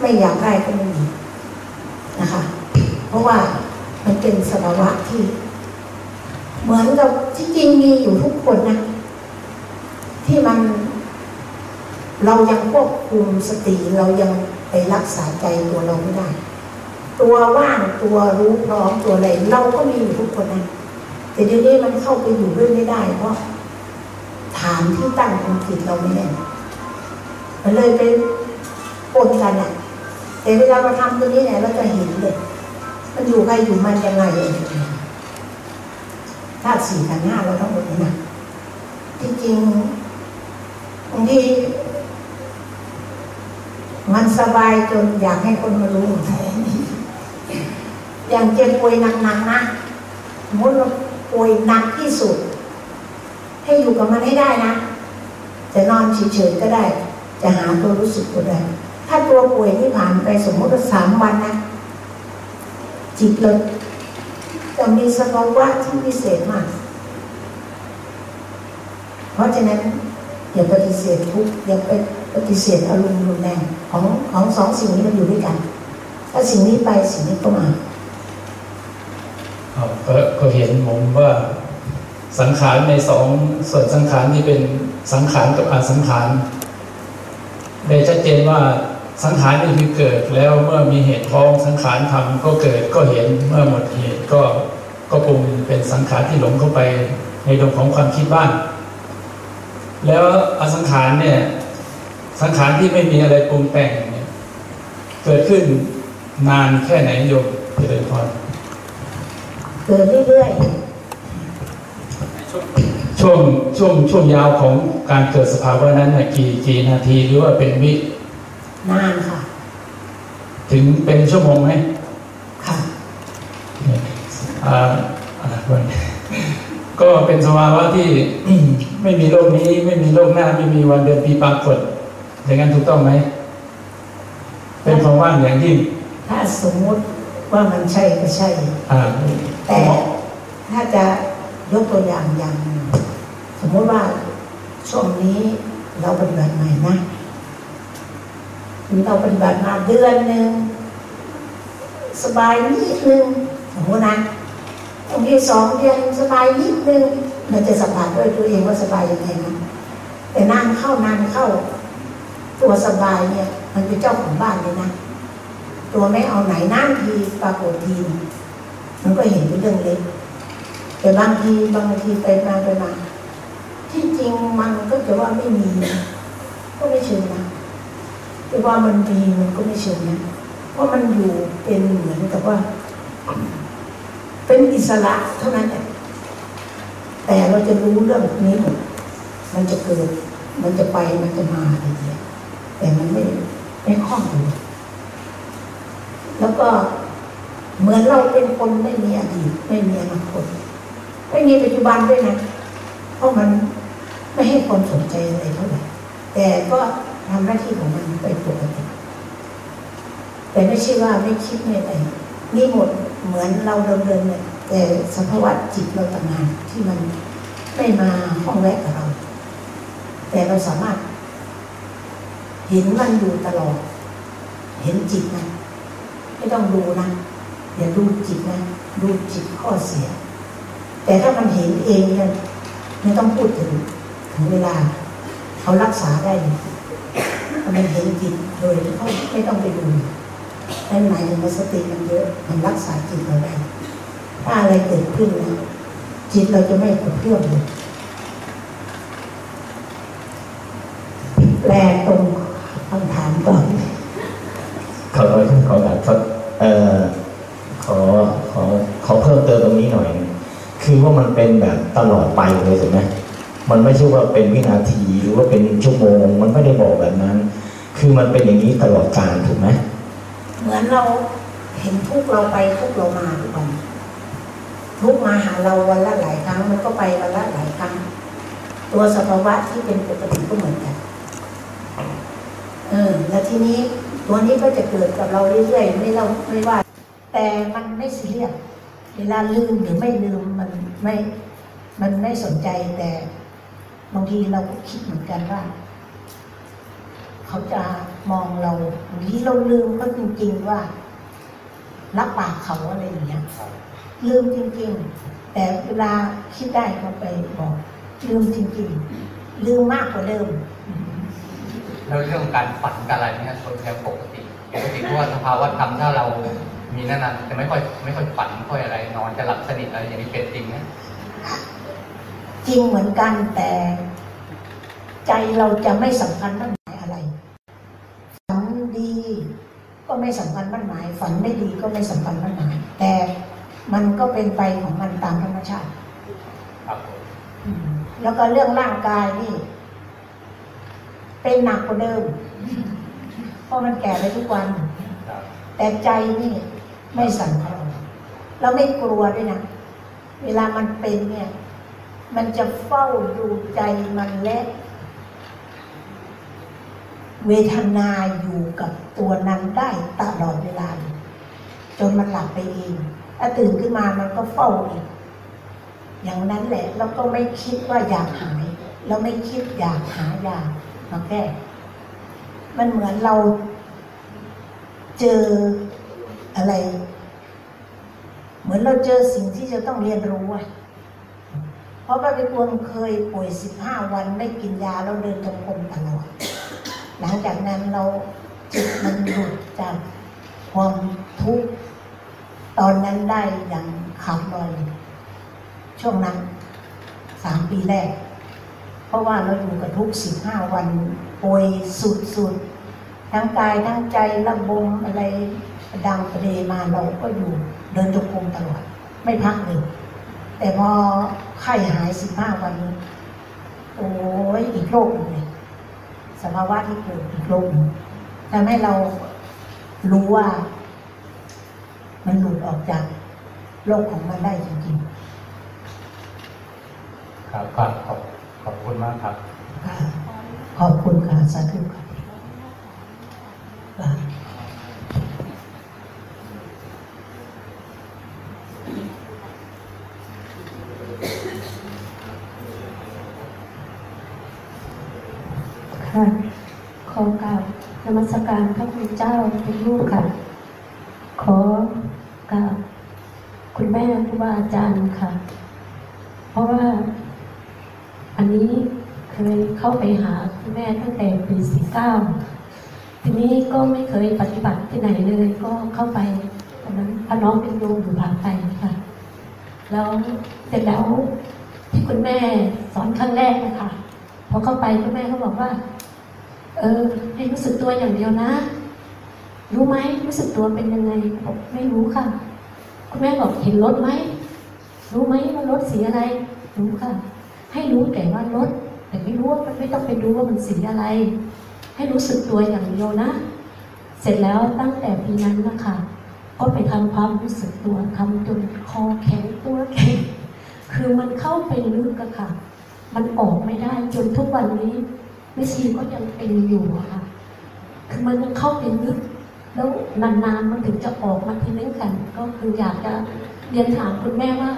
ไม่อยากได้ก็ไม่มี ราะว่ามันเป็นสภาวะที่ เหมือนกับที่จริงมีอยู่ทุกคนนะ ที่มันเรายังควบคุมสติเรายังไปรักษาใจตัวเราไม่ได้ ตัวว่างตัวรู้พร้อมตัวอะไรเราก็มีอยู่ทุกคนนะแต่เดี๋ยวนี้มันเข้าไปอยู่ด้วยไม่ได้ เพราะฐานที่ตั้งของจิตเราไม่แน่มันเลยไปปนกันอะแต่เวลาเราทำตัวนี้เนี่ยเราจะเห็นเลย มันอยู่ใครอยู่มันยังไงเองธาตุสี่ขันห้าเราทั้งหมดนี่นะที่จริงบางทีมันสบายจนอยากให้คนมารู้แทนอย่างเจ็บป่วยหนักๆนะสมมติเราป่วยหนักที่สุด ให้อยู่กับมันให้ได้นะ จะนอนเฉยๆก็ได้ จะหาตัวรู้สึกก็ได้ ถ้าตัวป่วยที่ผ่านไปสมมติว่าสามวันนะ จิตเราจะมีสภาวะที่พิเศษมาก เพราะฉะนั้นอย่าปฏิเสธทุกอย่าไปปฏิเสธอารมณ์รุนแรงของของสองสิ่งนี้มันอยู่ด้วยกัน ถ้าสิ่งนี้ไปสิ่งนี้ก็มาก็ก็เห็นผมว่าสังขารในสองส่วนสังขารที่เป็นสังขารกับอาสังขารได้ชัดเจนว่า สังขารนี่คือเกิดแล้วเมื่อมีเหตุพ้องสังขารทำก็เกิดก็เห็นเมื่อหมดเหตุก็ก็ปรุงเป็นสังขารที่หลงเข้าไปในดวงของความคิดบ้านแล้วอสังขารเนี่ยสังขารที่ไม่มีอะไรปรุงแต่งเนี่ยเกิดขึ้นนานแค่ไหนโยมเจริญพรเกิดเรื่อยช่วงช่วงช่วงยาวของการเกิดสภาวะนั้นน่ะกี่กี่นาทีหรือว่าเป็นวิๆ นานค่ะ ถึงเป็นชั่วโมงไหมค่ะอ่าอ่าวันก็เป็นสภาวะที่ไม่มีโลกนี้ ไม่มีโลกหน้า ไม่มีวันเดือนปีปรากฏอย่างนั้นถูกต้องไหม เป็นความว่างอย่างยิ่งถ้าสมมติว่ามันใช่ก็ใช่อ่าแต่ถ้าจะยกตัวอย่างอย่างหนึ่งสมมติว่าช่วงนี้เราปฏิบัติใหม่นะ เราปฏิบัติมาเดือนหนึ่งสบายนิดนึงสมมตินะบางทีสองเดือนสบายนิดนึงมันจะสัมผัสด้วยตัวเองว่าสบายยังไงนะแต่นานเข้านานเข้า ตัวสบายเนี่ย มันเป็นเจ้าของบ้านเลยนะตัวไม่เอาไหนนั่งทีปรากฏทีมันก็เห็นเป็นเรื่องเล็กแต่บางทีบางทีไปมาไปมาที่จริงมันก็จะว่าไม่มี ก็ไม่เชิงนะ แต่ว่ามันมีมันก็ไม่เชิงนะเพราะมันอยู่เป็นเหมือนกับว่า เป็นอิสระเท่านั้นแหละแต่เราจะรู้เรื่องนี้หมดมันจะเกิด มันจะไปมันจะมาอะไรอย่างเงี้ยแต่มันไม่ไม่คล่องอยู่แล้วก็เหมือนเราเป็นคนไม่มีอดีตไม่มีอนาคตไม่มีปัจจุบันด้วยนะเพราะมันไม่ให้ความสนใจอะไรเท่าไหร่แต่ก็ ทำหน้าที่ของมันไปปกติแต่ไม่ใช่ว่าไม่คิดไม่อะไรนี่หมดเหมือนเราเดินๆเนี่ยแต่สภาวะจิตเราต่างหากที่มันไม่มาห้องแวะกับเรา แต่เราสามารถ เห็นมันอยู่ตลอด เห็นจิตนะไม่ต้องดูนะอย่าดูจิตนะดูจิตข้อเสีย แต่ถ้ามันเห็นเองเนี่ยไม่ต้องพูดถึงถึงเวลา เขารักษาได้เลย ถ้ามันเห็นจิตโดยที่เขาไม่ต้องไปดูนั่นหมายถึงว่าสติมันเยอะมันรักษาจิตเราได้ถ้าอะไรเกิดขึ้นนะจิตเราจะไม่กระเพื่อมเลยแปลตรงคำถามก่อนขอขอแบบครับเอ่อขอขอขอเพิ่มเติมตรงนี้หน่อย คือว่ามันเป็นแบบตลอดไปเลยถูกไหม มันไม่ใช่ว่าเป็นวินาทีหรือว่าเป็นชั่วโมง มันไม่ได้บอกแบบนั้น คือมันเป็นอย่างนี้ตลอดกาลถูกไหมเหมือนเราเห็นทุกเราไปทุกเรามาทุกวันทุกมาหาเราวันละหลายครั้ง มันก็ไปวันละหลายครั้ง ตัวสภาวะที่เป็นปกติก็เหมือนกันเออแล้วทีนี้ตัวนี้ก็จะเกิดกับเราเรื่อยๆไม่เราไม่ว่า แต่มันไม่ซีเรียสเวลาลืมหรือไม่ลืมมันไม่มันไม่สนใจแต่ บางทีเราก็คิดเหมือนกันว่า เขาจะมองเราบางทีเราลืมก็จริง ๆว่ารับปากเขาอะไรอย่างเงี้ยลืมจริง ๆ แต่เวลาคิดได้ก็ไปบอกลืมจริง ๆ ลืมมากกว่าเดิมแล้วเรื่องการฝันกับอะไรเนี่ยคนแค่ปกติปกติเพราะว่าสภาวะธรรมถ้าเรามีนั่นนะจะไม่ค่อยไม่ค่อยฝันไม่ค่อยอะไร นอนจะหลับสนิทอะไรอย่างนี้เป็นจริงนะ จริงเหมือนกันแต่ใจเราจะไม่สำคัญมั่นหมายอะไร ฝันดีก็ไม่สำคัญมั่นหมาย ฝันไม่ดีก็ไม่สำคัญมั่นหมาย แต่มันก็เป็นไปของมันตามธรรมชาติครับผมอืมแล้วก็เรื่องร่างกายนี่ เป็นหนักกว่าเดิม เพราะมันแก่ไปทุกวันครับแต่ใจนี่ไม่สั่นคลอนเราไม่กลัวด้วยนะ เวลามันเป็นเนี่ย มันจะเฝ้าดูใจมันและ เวทนาอยู่กับตัวนั้นได้ตลอดเวลา จนมันหลับไปเองถ้าตื่นขึ้นมามันก็เฝ้าอีกอย่างนั้นแหละแล้วก็ไม่คิดว่าอยากหาย แล้วไม่คิดอยากหายามาแก้มันเหมือนเราเจออะไร เหมือนเราเจอสิ่งที่จะต้องเรียนรู้อะ ราะพระพิกุลเคยป่วยสิบห้าวันไม่กินยาแล้วเดินจงกรมตลอด หลังจากนั้นเราจิตมันหลุดจากความทุกข์ตอนนั้นได้อย่างขาดลอยช่วงนั้นสามปีแรก เพราะว่าเราอยู่กับทุกสิบห้าวันป่วยสุดๆ ทั้งกายทั้งใจระบมอะไรดังประเดมาเราก็อยู่เดินจงกรมตลอด ไม่พักเลยแต่พอ ไข้หายสิบห้าวันนี้ โอ้ยอีกโรคหนึ่งเลยสภาวะที่เกิดอีกโรคหนึ่งทำให้เรารู้ว่า มันหลุดออกจากโลกของมันได้จริงครับครับขอบขอบคุณมากครับๆค่ะขอบคุณค่ะสาธุค่ะ ค่ะขอกราบนมัสการพระคุณเจ้าเป็นลูกค่ะ ขอกราบคุณแม่ครูบาอาจารย์ค่ะ เพราะว่าอันนี้เคยเข้าไปหาคุณแม่ตั้งแต่ปีสี่เก้าทีนี้ก็ไม่เคยปฏิบัติที่ไหนเลย ก็เข้าไปตอนนั้นพระน้องเป็นโยมอยู่ผ่านไปค่ะ แล้วเสร็จแล้วที่คุณแม่สอนครั้งแรกนะคะพอเข้าไปคุณแม่ก็บอกว่า เออ ให้รู้สึกตัวอย่างเดียวนะ รู้ไหมรู้สึกตัวเป็นยังไงบอกไม่รู้ค่ะ คุณแม่บอกเห็นรถไหมรู้ไหมว่ารถสีอะไร รู้ค่ะ ให้รู้แต่ว่ารถแต่ไม่รู้ว่ามันไม่ต้องไปดูว่ามันสีอะไร ให้รู้สึกตัวอย่างเดียวนะ เสร็จแล้วตั้งแต่ปีนั้นนะคะก็ไปทำความรู้สึกตัวทำจนคอแข็งตัวแข็งคือมันเข้าไปลึกอะค่ะ มันออกไม่ได้จนทุกวันนี้ แม่ชีก็ยังเป็นอยู่อะค่ะ คือมันยังเข้าไปลึกแล้วนานๆมันถึงจะออกมาทีนึงกัน ก็คืออยากจะเรียนถามคุณแม่ว่า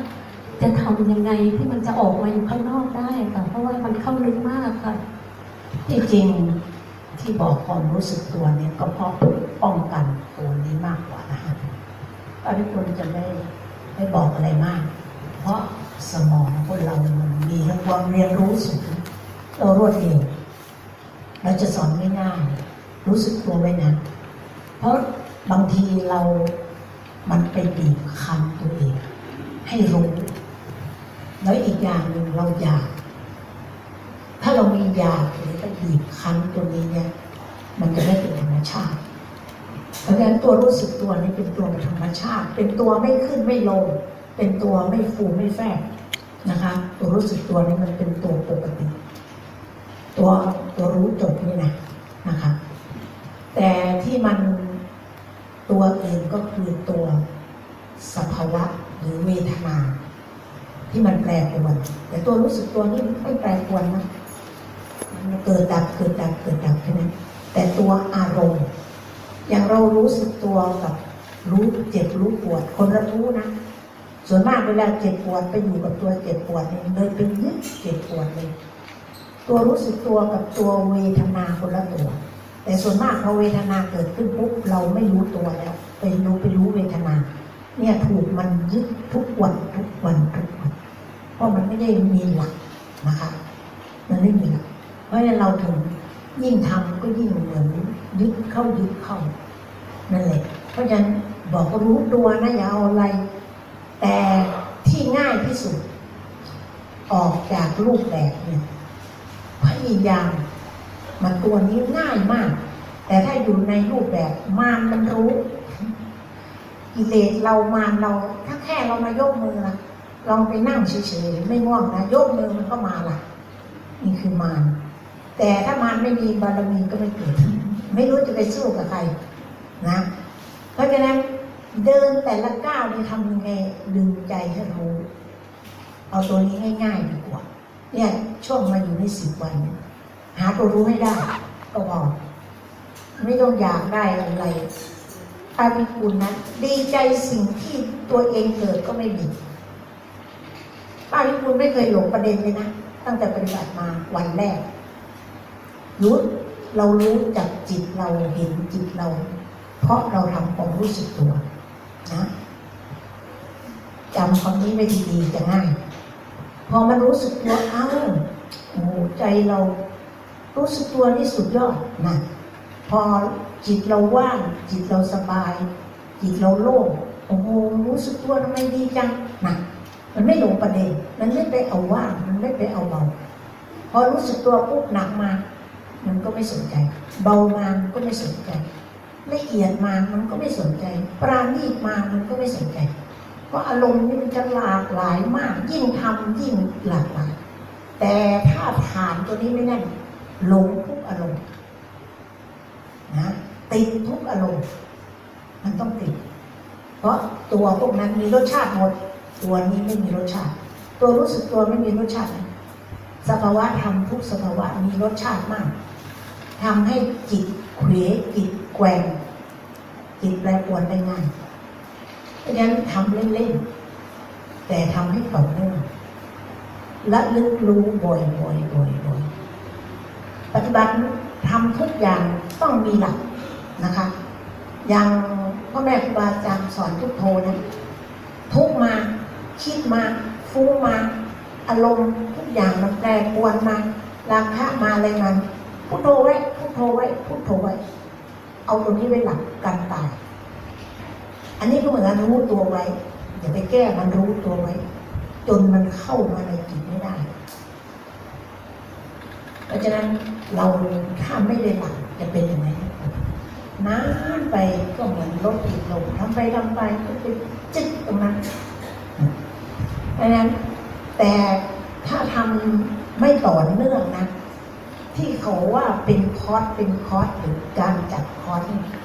จะทำยังไงที่มันจะออกมาอยู่ข้างนอกได้ค่ะเพราะว่ามันเข้าลึกมากค่ะที่จริงที่บอกความรู้สึกตัวเนี่ยก็เพราะป้องกันตัวนี้มากกว่านะฮะพระพิคุณจะไม่ไม่บอกอะไรมาก เพราะสมองคนเรามันมีความเรียนรู้สูงเรารวดเร็ว เราจะสอนไม่ง่ายรู้สึกตัวไว้นะ เพราะบางทีเรา มันไปบีบคั้นตัวเอง ให้รู้ แล้วอีกอย่างหนึ่งเราอยาก ถ้าเรามีอยากหรือไปบีบคั้นตัวนี้เนี่ย มันจะไม่เป็นธรรมชาติ เพราะฉะนั้นตัวรู้สึกตัวนี้เป็นตัวธรรมชาติ เป็นตัวไม่ขึ้นไม่ลง เป็นตัวไม่ฟูไม่แฟบนะคะ ตัวรู้สึกตัวนี้มันเป็นตัวปกติ ตัวตัวรู้จบนี่นะนะคะ แต่ที่มันตัวอื่นก็คือตัวสภาวะหรือเวทนา ที่มันแปรปรวน แต่ตัวรู้สึกตัวนี้ไม่แปรปรวนนะมันเกิดดับเกิดดับเกิดดับแค่นั้นแต่ตัวอารมณ์อย่างเรารู้สึกตัวกับรู้เจ็บรู้ปวด คนละรู้นะส่วนมากเวลาเจ็บปวดไปอยู่กับตัวเจ็บปวดเนี่ยเลยเป็นยึดเจ็บปวดเลย ตัวรู้สึกตัวกับตัวเวทนาคนละตัว แต่ส่วนมากพอเวทนาเกิดขึ้นปุ๊บเราไม่รู้ตัวแล้วไปรู้ไปรู้เวทนา เนี่ยถูกมันยึดทุกวันทุกวันทุกวัน เพราะมันไม่ได้มีหลักนะคะมันไม่มีหลักเพราะฉะนั้นเราถึงยิ่งทำก็ยิ่งเหมือนยึดเข้ายึดเข้านั่นแหละเพราะฉะนั้นบอกว่ารู้ตัวนะอย่าเอาอะไร แต่ที่ง่ายที่สุด ออกจากรูปแบบเนี่ย พยายามมันตัวนี้ง่ายมาก แต่ถ้าอยู่ในรูปแบบมารมันรู้กิเลสเรามารเรา ถ้าแค่เรามายกมือละลองไปนั่งเฉยๆไม่ง่วงนะยกมือมันก็มาละนี่คือมารแต่ถ้ามารไม่มีบารมีก็ไม่เกิดไม่รู้จะไปสู้กับใครนะเพราะฉะนั้นเดินแต่ละก้าวนี่ทำยังไงดึงใจให้รู้ เอาตัวนี้ง่ายๆดีกว่า เนี่ยช่วงมาอยู่ในสิบวัน หาตัวรู้ให้ได้ ก็พอไม่ต้องอยากได้อะไรอาภิคุณนะดีใจสิ่งที่ตัวเองเกิดก็ไม่มีป้าพิคุณไม่เคยหลงประเด็นเลยนะ ตั้งแต่ปฏิบัติมาวันแรกรู้เรารู้จักจิตเราเห็นจิตเรา เพราะเราทำความรู้สึกตัวนะจำคำนี้ไว้ดีๆจะง่าย พอมันรู้สึกตัวเอ้าโอ้ใจเรารู้สึกตัวนี่สุดยอดนะพอจิตเราว่างจิตเราสบาย จิตเราโล่งโอ้โหรู้สึกตัวทำไมดีจังนะมันไม่หลงประเด็น มันไม่ไปเอาว่าง มันไม่ไปเอาเบา พอรู้สึกตัวปุ๊บหนักมา มันก็ไม่สนใจ เบามามันก็ไม่สนใจละเอียดมามันก็ไม่สนใจ ปราณีตมามันก็ไม่สนใจ เพราะอารมณ์นี่มันจะหลากหลายมาก ยิ่งทำยิ่งหลากหลาย แต่ถ้าฐานตัวนี้ไม่แน่นหลงทุกอารมณ์นะติดทุกอารมณ์มันต้องติด เพราะตัวพวกนั้นมีรสชาติหมด ตัวนี้ไม่มีรสชาติ ตัวรู้สึกตัวไม่มีรสชาติสภาวะธรรมทุกสภาวะมีรสชาติมากทำให้จิตเขวจิตแกว่งจิตแปรปรวนได้ง่าย เพราะฉะนั้นทำเล่นๆแต่ทำให้ต่อเนื่องและลึกรู้บ่อยๆบ่อยๆปฏิบัติทำทุกอย่างต้องมีหลักนะคะอย่างพ่อแม่ครูบาอาจารย์สอนทุกโทนะทุกมาคิดมาฟุ้งมาอารมณ์ทุกอย่างมันแปรปรวนมาราคะมาอะไรมันพุทโธไว้พุทโธไว้พุทโธไว้ เอาตรงนี้ไว้หลักการตาย อันนี้ก็เหมือนกันรู้ตัวไว้อย่าไปแก้มันรู้ตัวไว้ จนมันเข้ามาในจิตไม่ได้ เพราะฉะนั้นเราถ้าไม่ได้หลักจะเป็นยังไงนานไปก็เหมือนรถติดลมทำไปทำไปก็ไปจึ๊กตรงนั้นเพราะฉะนั้นแต่ถ้าทำไม่ต่อเนื่องนะที่เขาว่าเป็นคอร์สเป็นคอร์สหรือการจัดคอร์ส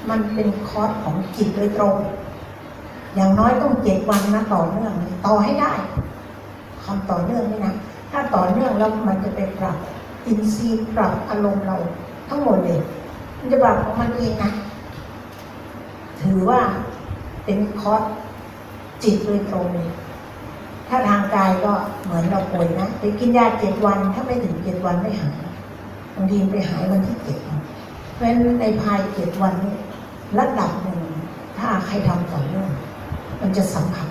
มันเป็นคอร์สของจิตโดยตรง อย่างน้อยต้องเจ็ดวันนะต่อเนื่องต่อให้ได้คำต่อเนื่องนี่นะถ้าต่อเนื่องแล้วมันจะไปปรับอินทรีย์ปรับอารมณ์เรา ทั้งหมดเลยมันจะปรับของมันเองนะถือว่าเป็นคอร์สจิตโดยตรงเลยถ้าทางกายก็เหมือนเราป่วยนะไปกินยาเจ็ดวัน ถ้าไม่ถึงเจ็ดวันไม่หายบางทีไปหายวันที่เจ็ดเพราะฉะนั้นในภายเจ็ดวันนี้ระดับหนึ่งถ้าใครทำต่อเนื่อง มันจะสัมผัส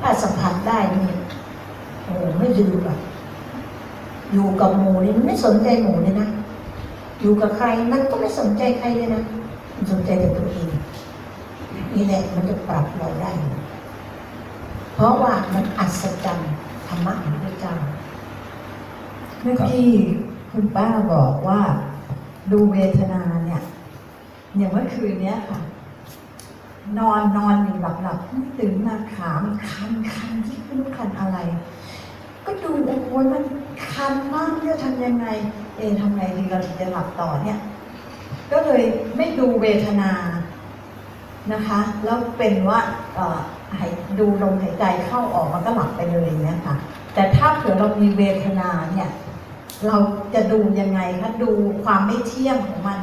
ถ้าสัมผัสได้นี่โอ้ไม่ลืมแบบอยู่กับหมูนี่มันไม่สนใจหมูเลยนะ อยู่กับใครมันก็ไม่สนใจใครเลยนะมันสนใจแต่ตัวเองนี่แหละมันจะปรับเราได้ เพราะว่ามันอัศจรรย์ธรรมะของพระเจ้า เมื่อกี้คุณป้าบอกว่า ดูเวทนาเนี่ย อย่างเมื่อคืนเนี้ยค่ะ นอนนอนอยู่หลับหลับตื่นมาขามันคันคันที่ไม่รู้คันอะไร ก็ดูโอ้โหมันคันมากเนี่ยทำยังไง เอะทำไงดีเราถึงจะหลับต่อเนี่ย ก็เลยไม่ดูเวทนานะคะแล้วเป็นว่าดูลมหายใจเข้าออกมันก็หลับไปเลยเนี่ยค่ะแต่ถ้าเผื่อเรามีเวทนาเนี่ย เราจะดูยังไงคะดูความไม่เที่ยงของมัน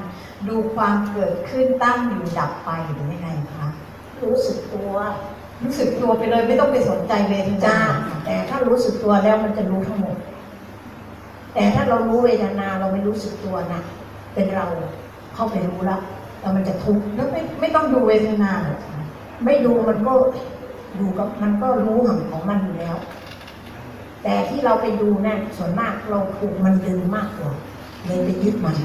ดูความเกิดขึ้นตั้งอยู่ดับไปหรือยังไงคะ รู้สึกตัว รู้สึกตัวไปเลยไม่ต้องไปสนใจเวทนาจ้า แต่ถ้ารู้สึกตัวแล้วมันจะรู้ทั้งหมด แต่ถ้าเรารู้เวทนาเราไม่รู้สึกตัวนะเป็นเราเข้าไปรู้แล้วแล้วมันจะทุกข์แล้วไม่ไม่ต้องดูเวทนา ไม่ดูมันก็ดูกับมันก็รู้ของของมันอยู่แล้ว แต่ที่เราไปดูนั่นส่วนมากเราถูกมันดึงมากกว่าเลยไปยึดมัน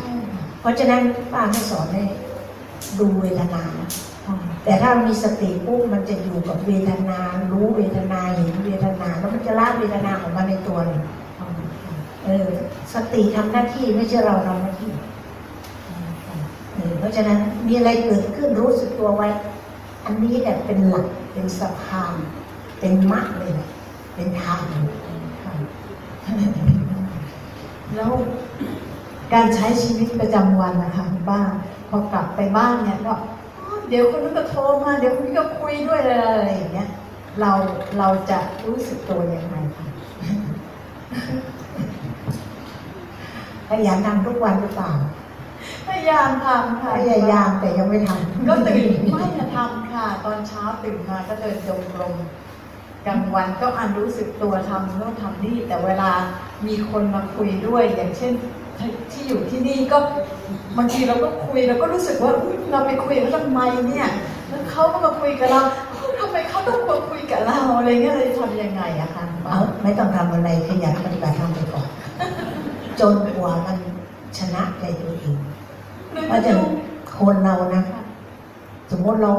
เพราะฉะนั้นป้าไม่สอนให้ดูเวทนานะ แต่ถ้ามีสติปุ๊บมันจะอยู่กับเวทนา รู้เวทนาเห็นเวทนา แล้วมันจะละเวทนาของมันในตัวเลยเออสติทำหน้าที่ไม่ใช่เราทำหน้าที่เออเพราะฉะนั้นมีอะไรเกิดขึ้นรู้สึกตัวไว้ อันนี้เนี่ยเป็นหลักเป็นสะพานเป็นมรรคเลยเป็นทางแล้วการใช้ชีวิตประจำวันนะคะคุณป้าพอกลับไปบ้านเนี่ยก็ เดี๋ยวคนนู้นก็โทรมา เดี๋ยวคนนี้ก็คุยด้วยอะไรอย่างเงี้ย เราเราจะรู้สึกตัวยังไงคะพยายามทำทุกวันหรือเปล่าพยายามทำค่ะพยายามแต่ยังไม่ทำก็ตื่นไม่จะทำค่ะ ตอนเช้าตื่นมาก็เดินจงกรมกลางวันก็อันรู้สึกตัวทำโน่นทำนี่แต่เวลามีคนมาคุยด้วย อย่างเช่น ที่อยู่ที่นี่ก็บางทีเราก็คุยเราก็รู้สึกว่าอุ๊ยเราไปคุยกับเขาทำไมเนี่ยแล้วเขาก็มาคุยกับเราเอ้าทำไมเขาต้องมาคุยกับเราอะไรเงี้ยเลยทำยังไงอะคะเอาไม่ต้องทำอะไรขยันปฏิบัติธรรมไปก่อนจนกว่ามันชนะใจตัวเองเพราะฉะนั้นคนเรานะสมมติเรา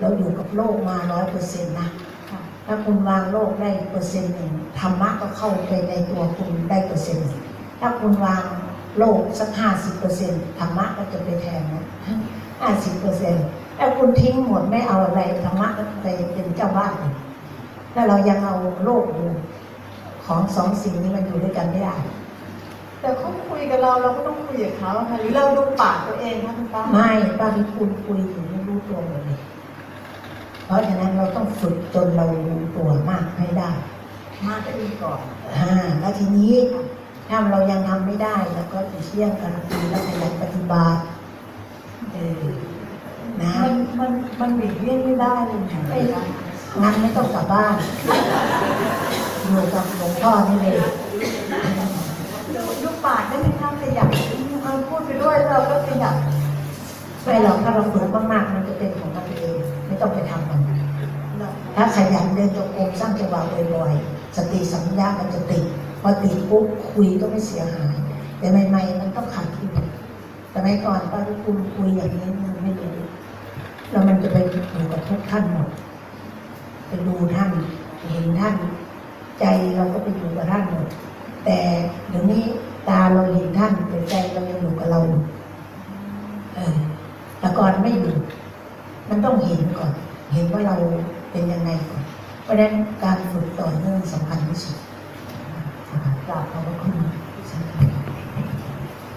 เราอยู่กับโลกมาร้อยเปอร์เซ็นต์นะค่ะถ้าคุณวางโลกได้เปอร์เซ็นต์หนึ่งธรรมะก็เข้าไปในตัวคุณได้เปอร์เซ็นต์หนึ่ง ถ้าคุณวางโลกสักห้าสิบเปอร์เซ็นต์ธรรมะก็จะไปแทนนะห้าสิบเปอร์เซ็นต์ถ้าคุณทิ้งหมดไม่เอาอะไรธรรมะก็ไปเป็นเจ้าบ้านเลยถ้าเรายังเอาโลกอยู่ของสองสิ่งนี้มันอยู่ด้วยกันไม่ได้ แต่เขาคุยกับเราเราก็ต้องคุยกับเขาค่ะหรือเราดูปากตัวเองคะคุณป้าไม่ป้าที่คุณคุยถึงไม่รู้ตัวหมดเลยเพราะฉะนั้นเราต้องฝึกจนเรารู้ตัวมากให้ได้ มากขึ้นก่อนอ่าแล้วทีนี้ ถ้าเรายังทำไม่ได้แล้วก็จะเชี่ยงกันคุยแล้วขยันปฏิบัติเออนะมันมันมันหลีกเลี่ยงไม่ได้เลยค่ะไม่งั้นไม่ต้องกลับบ้านอยู่กับหลวงพ่อนี่เลยดูดูปากได้ไหมคะขยับเอาพูดไปด้วยเราก็ขยับไม่หรอกถ้าเราฝึกมากๆมันจะเป็นของมันเองไม่ต้องไปทำมันถ้าขยันเดินจงกรมสร้างจังหวะบ่อยๆสติสัมยามันจะติด พอติดปุ๊บคุยก็ไม่เสียหายแต่ใหม่ๆมันต้องขาดทุนสมัยก่อนป้าทุกคุณคุยอย่างนี้มันไม่รู้แล้วมันจะไปอยู่กับทุกท่านหมดไปดูท่านเห็นท่าน ใจเราก็ไปอยู่กับท่านหมดแต่เดี๋ยวนี้ตาเราเห็นท่านแต่ใจเรายังอยู่กับเราอยู่เออแต่ก่อนไม่อยู่ มันต้องเห็นก่อน เห็นว่าเราเป็นยังไงก่อน เพราะฉะนั้นการฝึกต่อเนื่องสำคัญที่สุด กราบขอบพระคุณ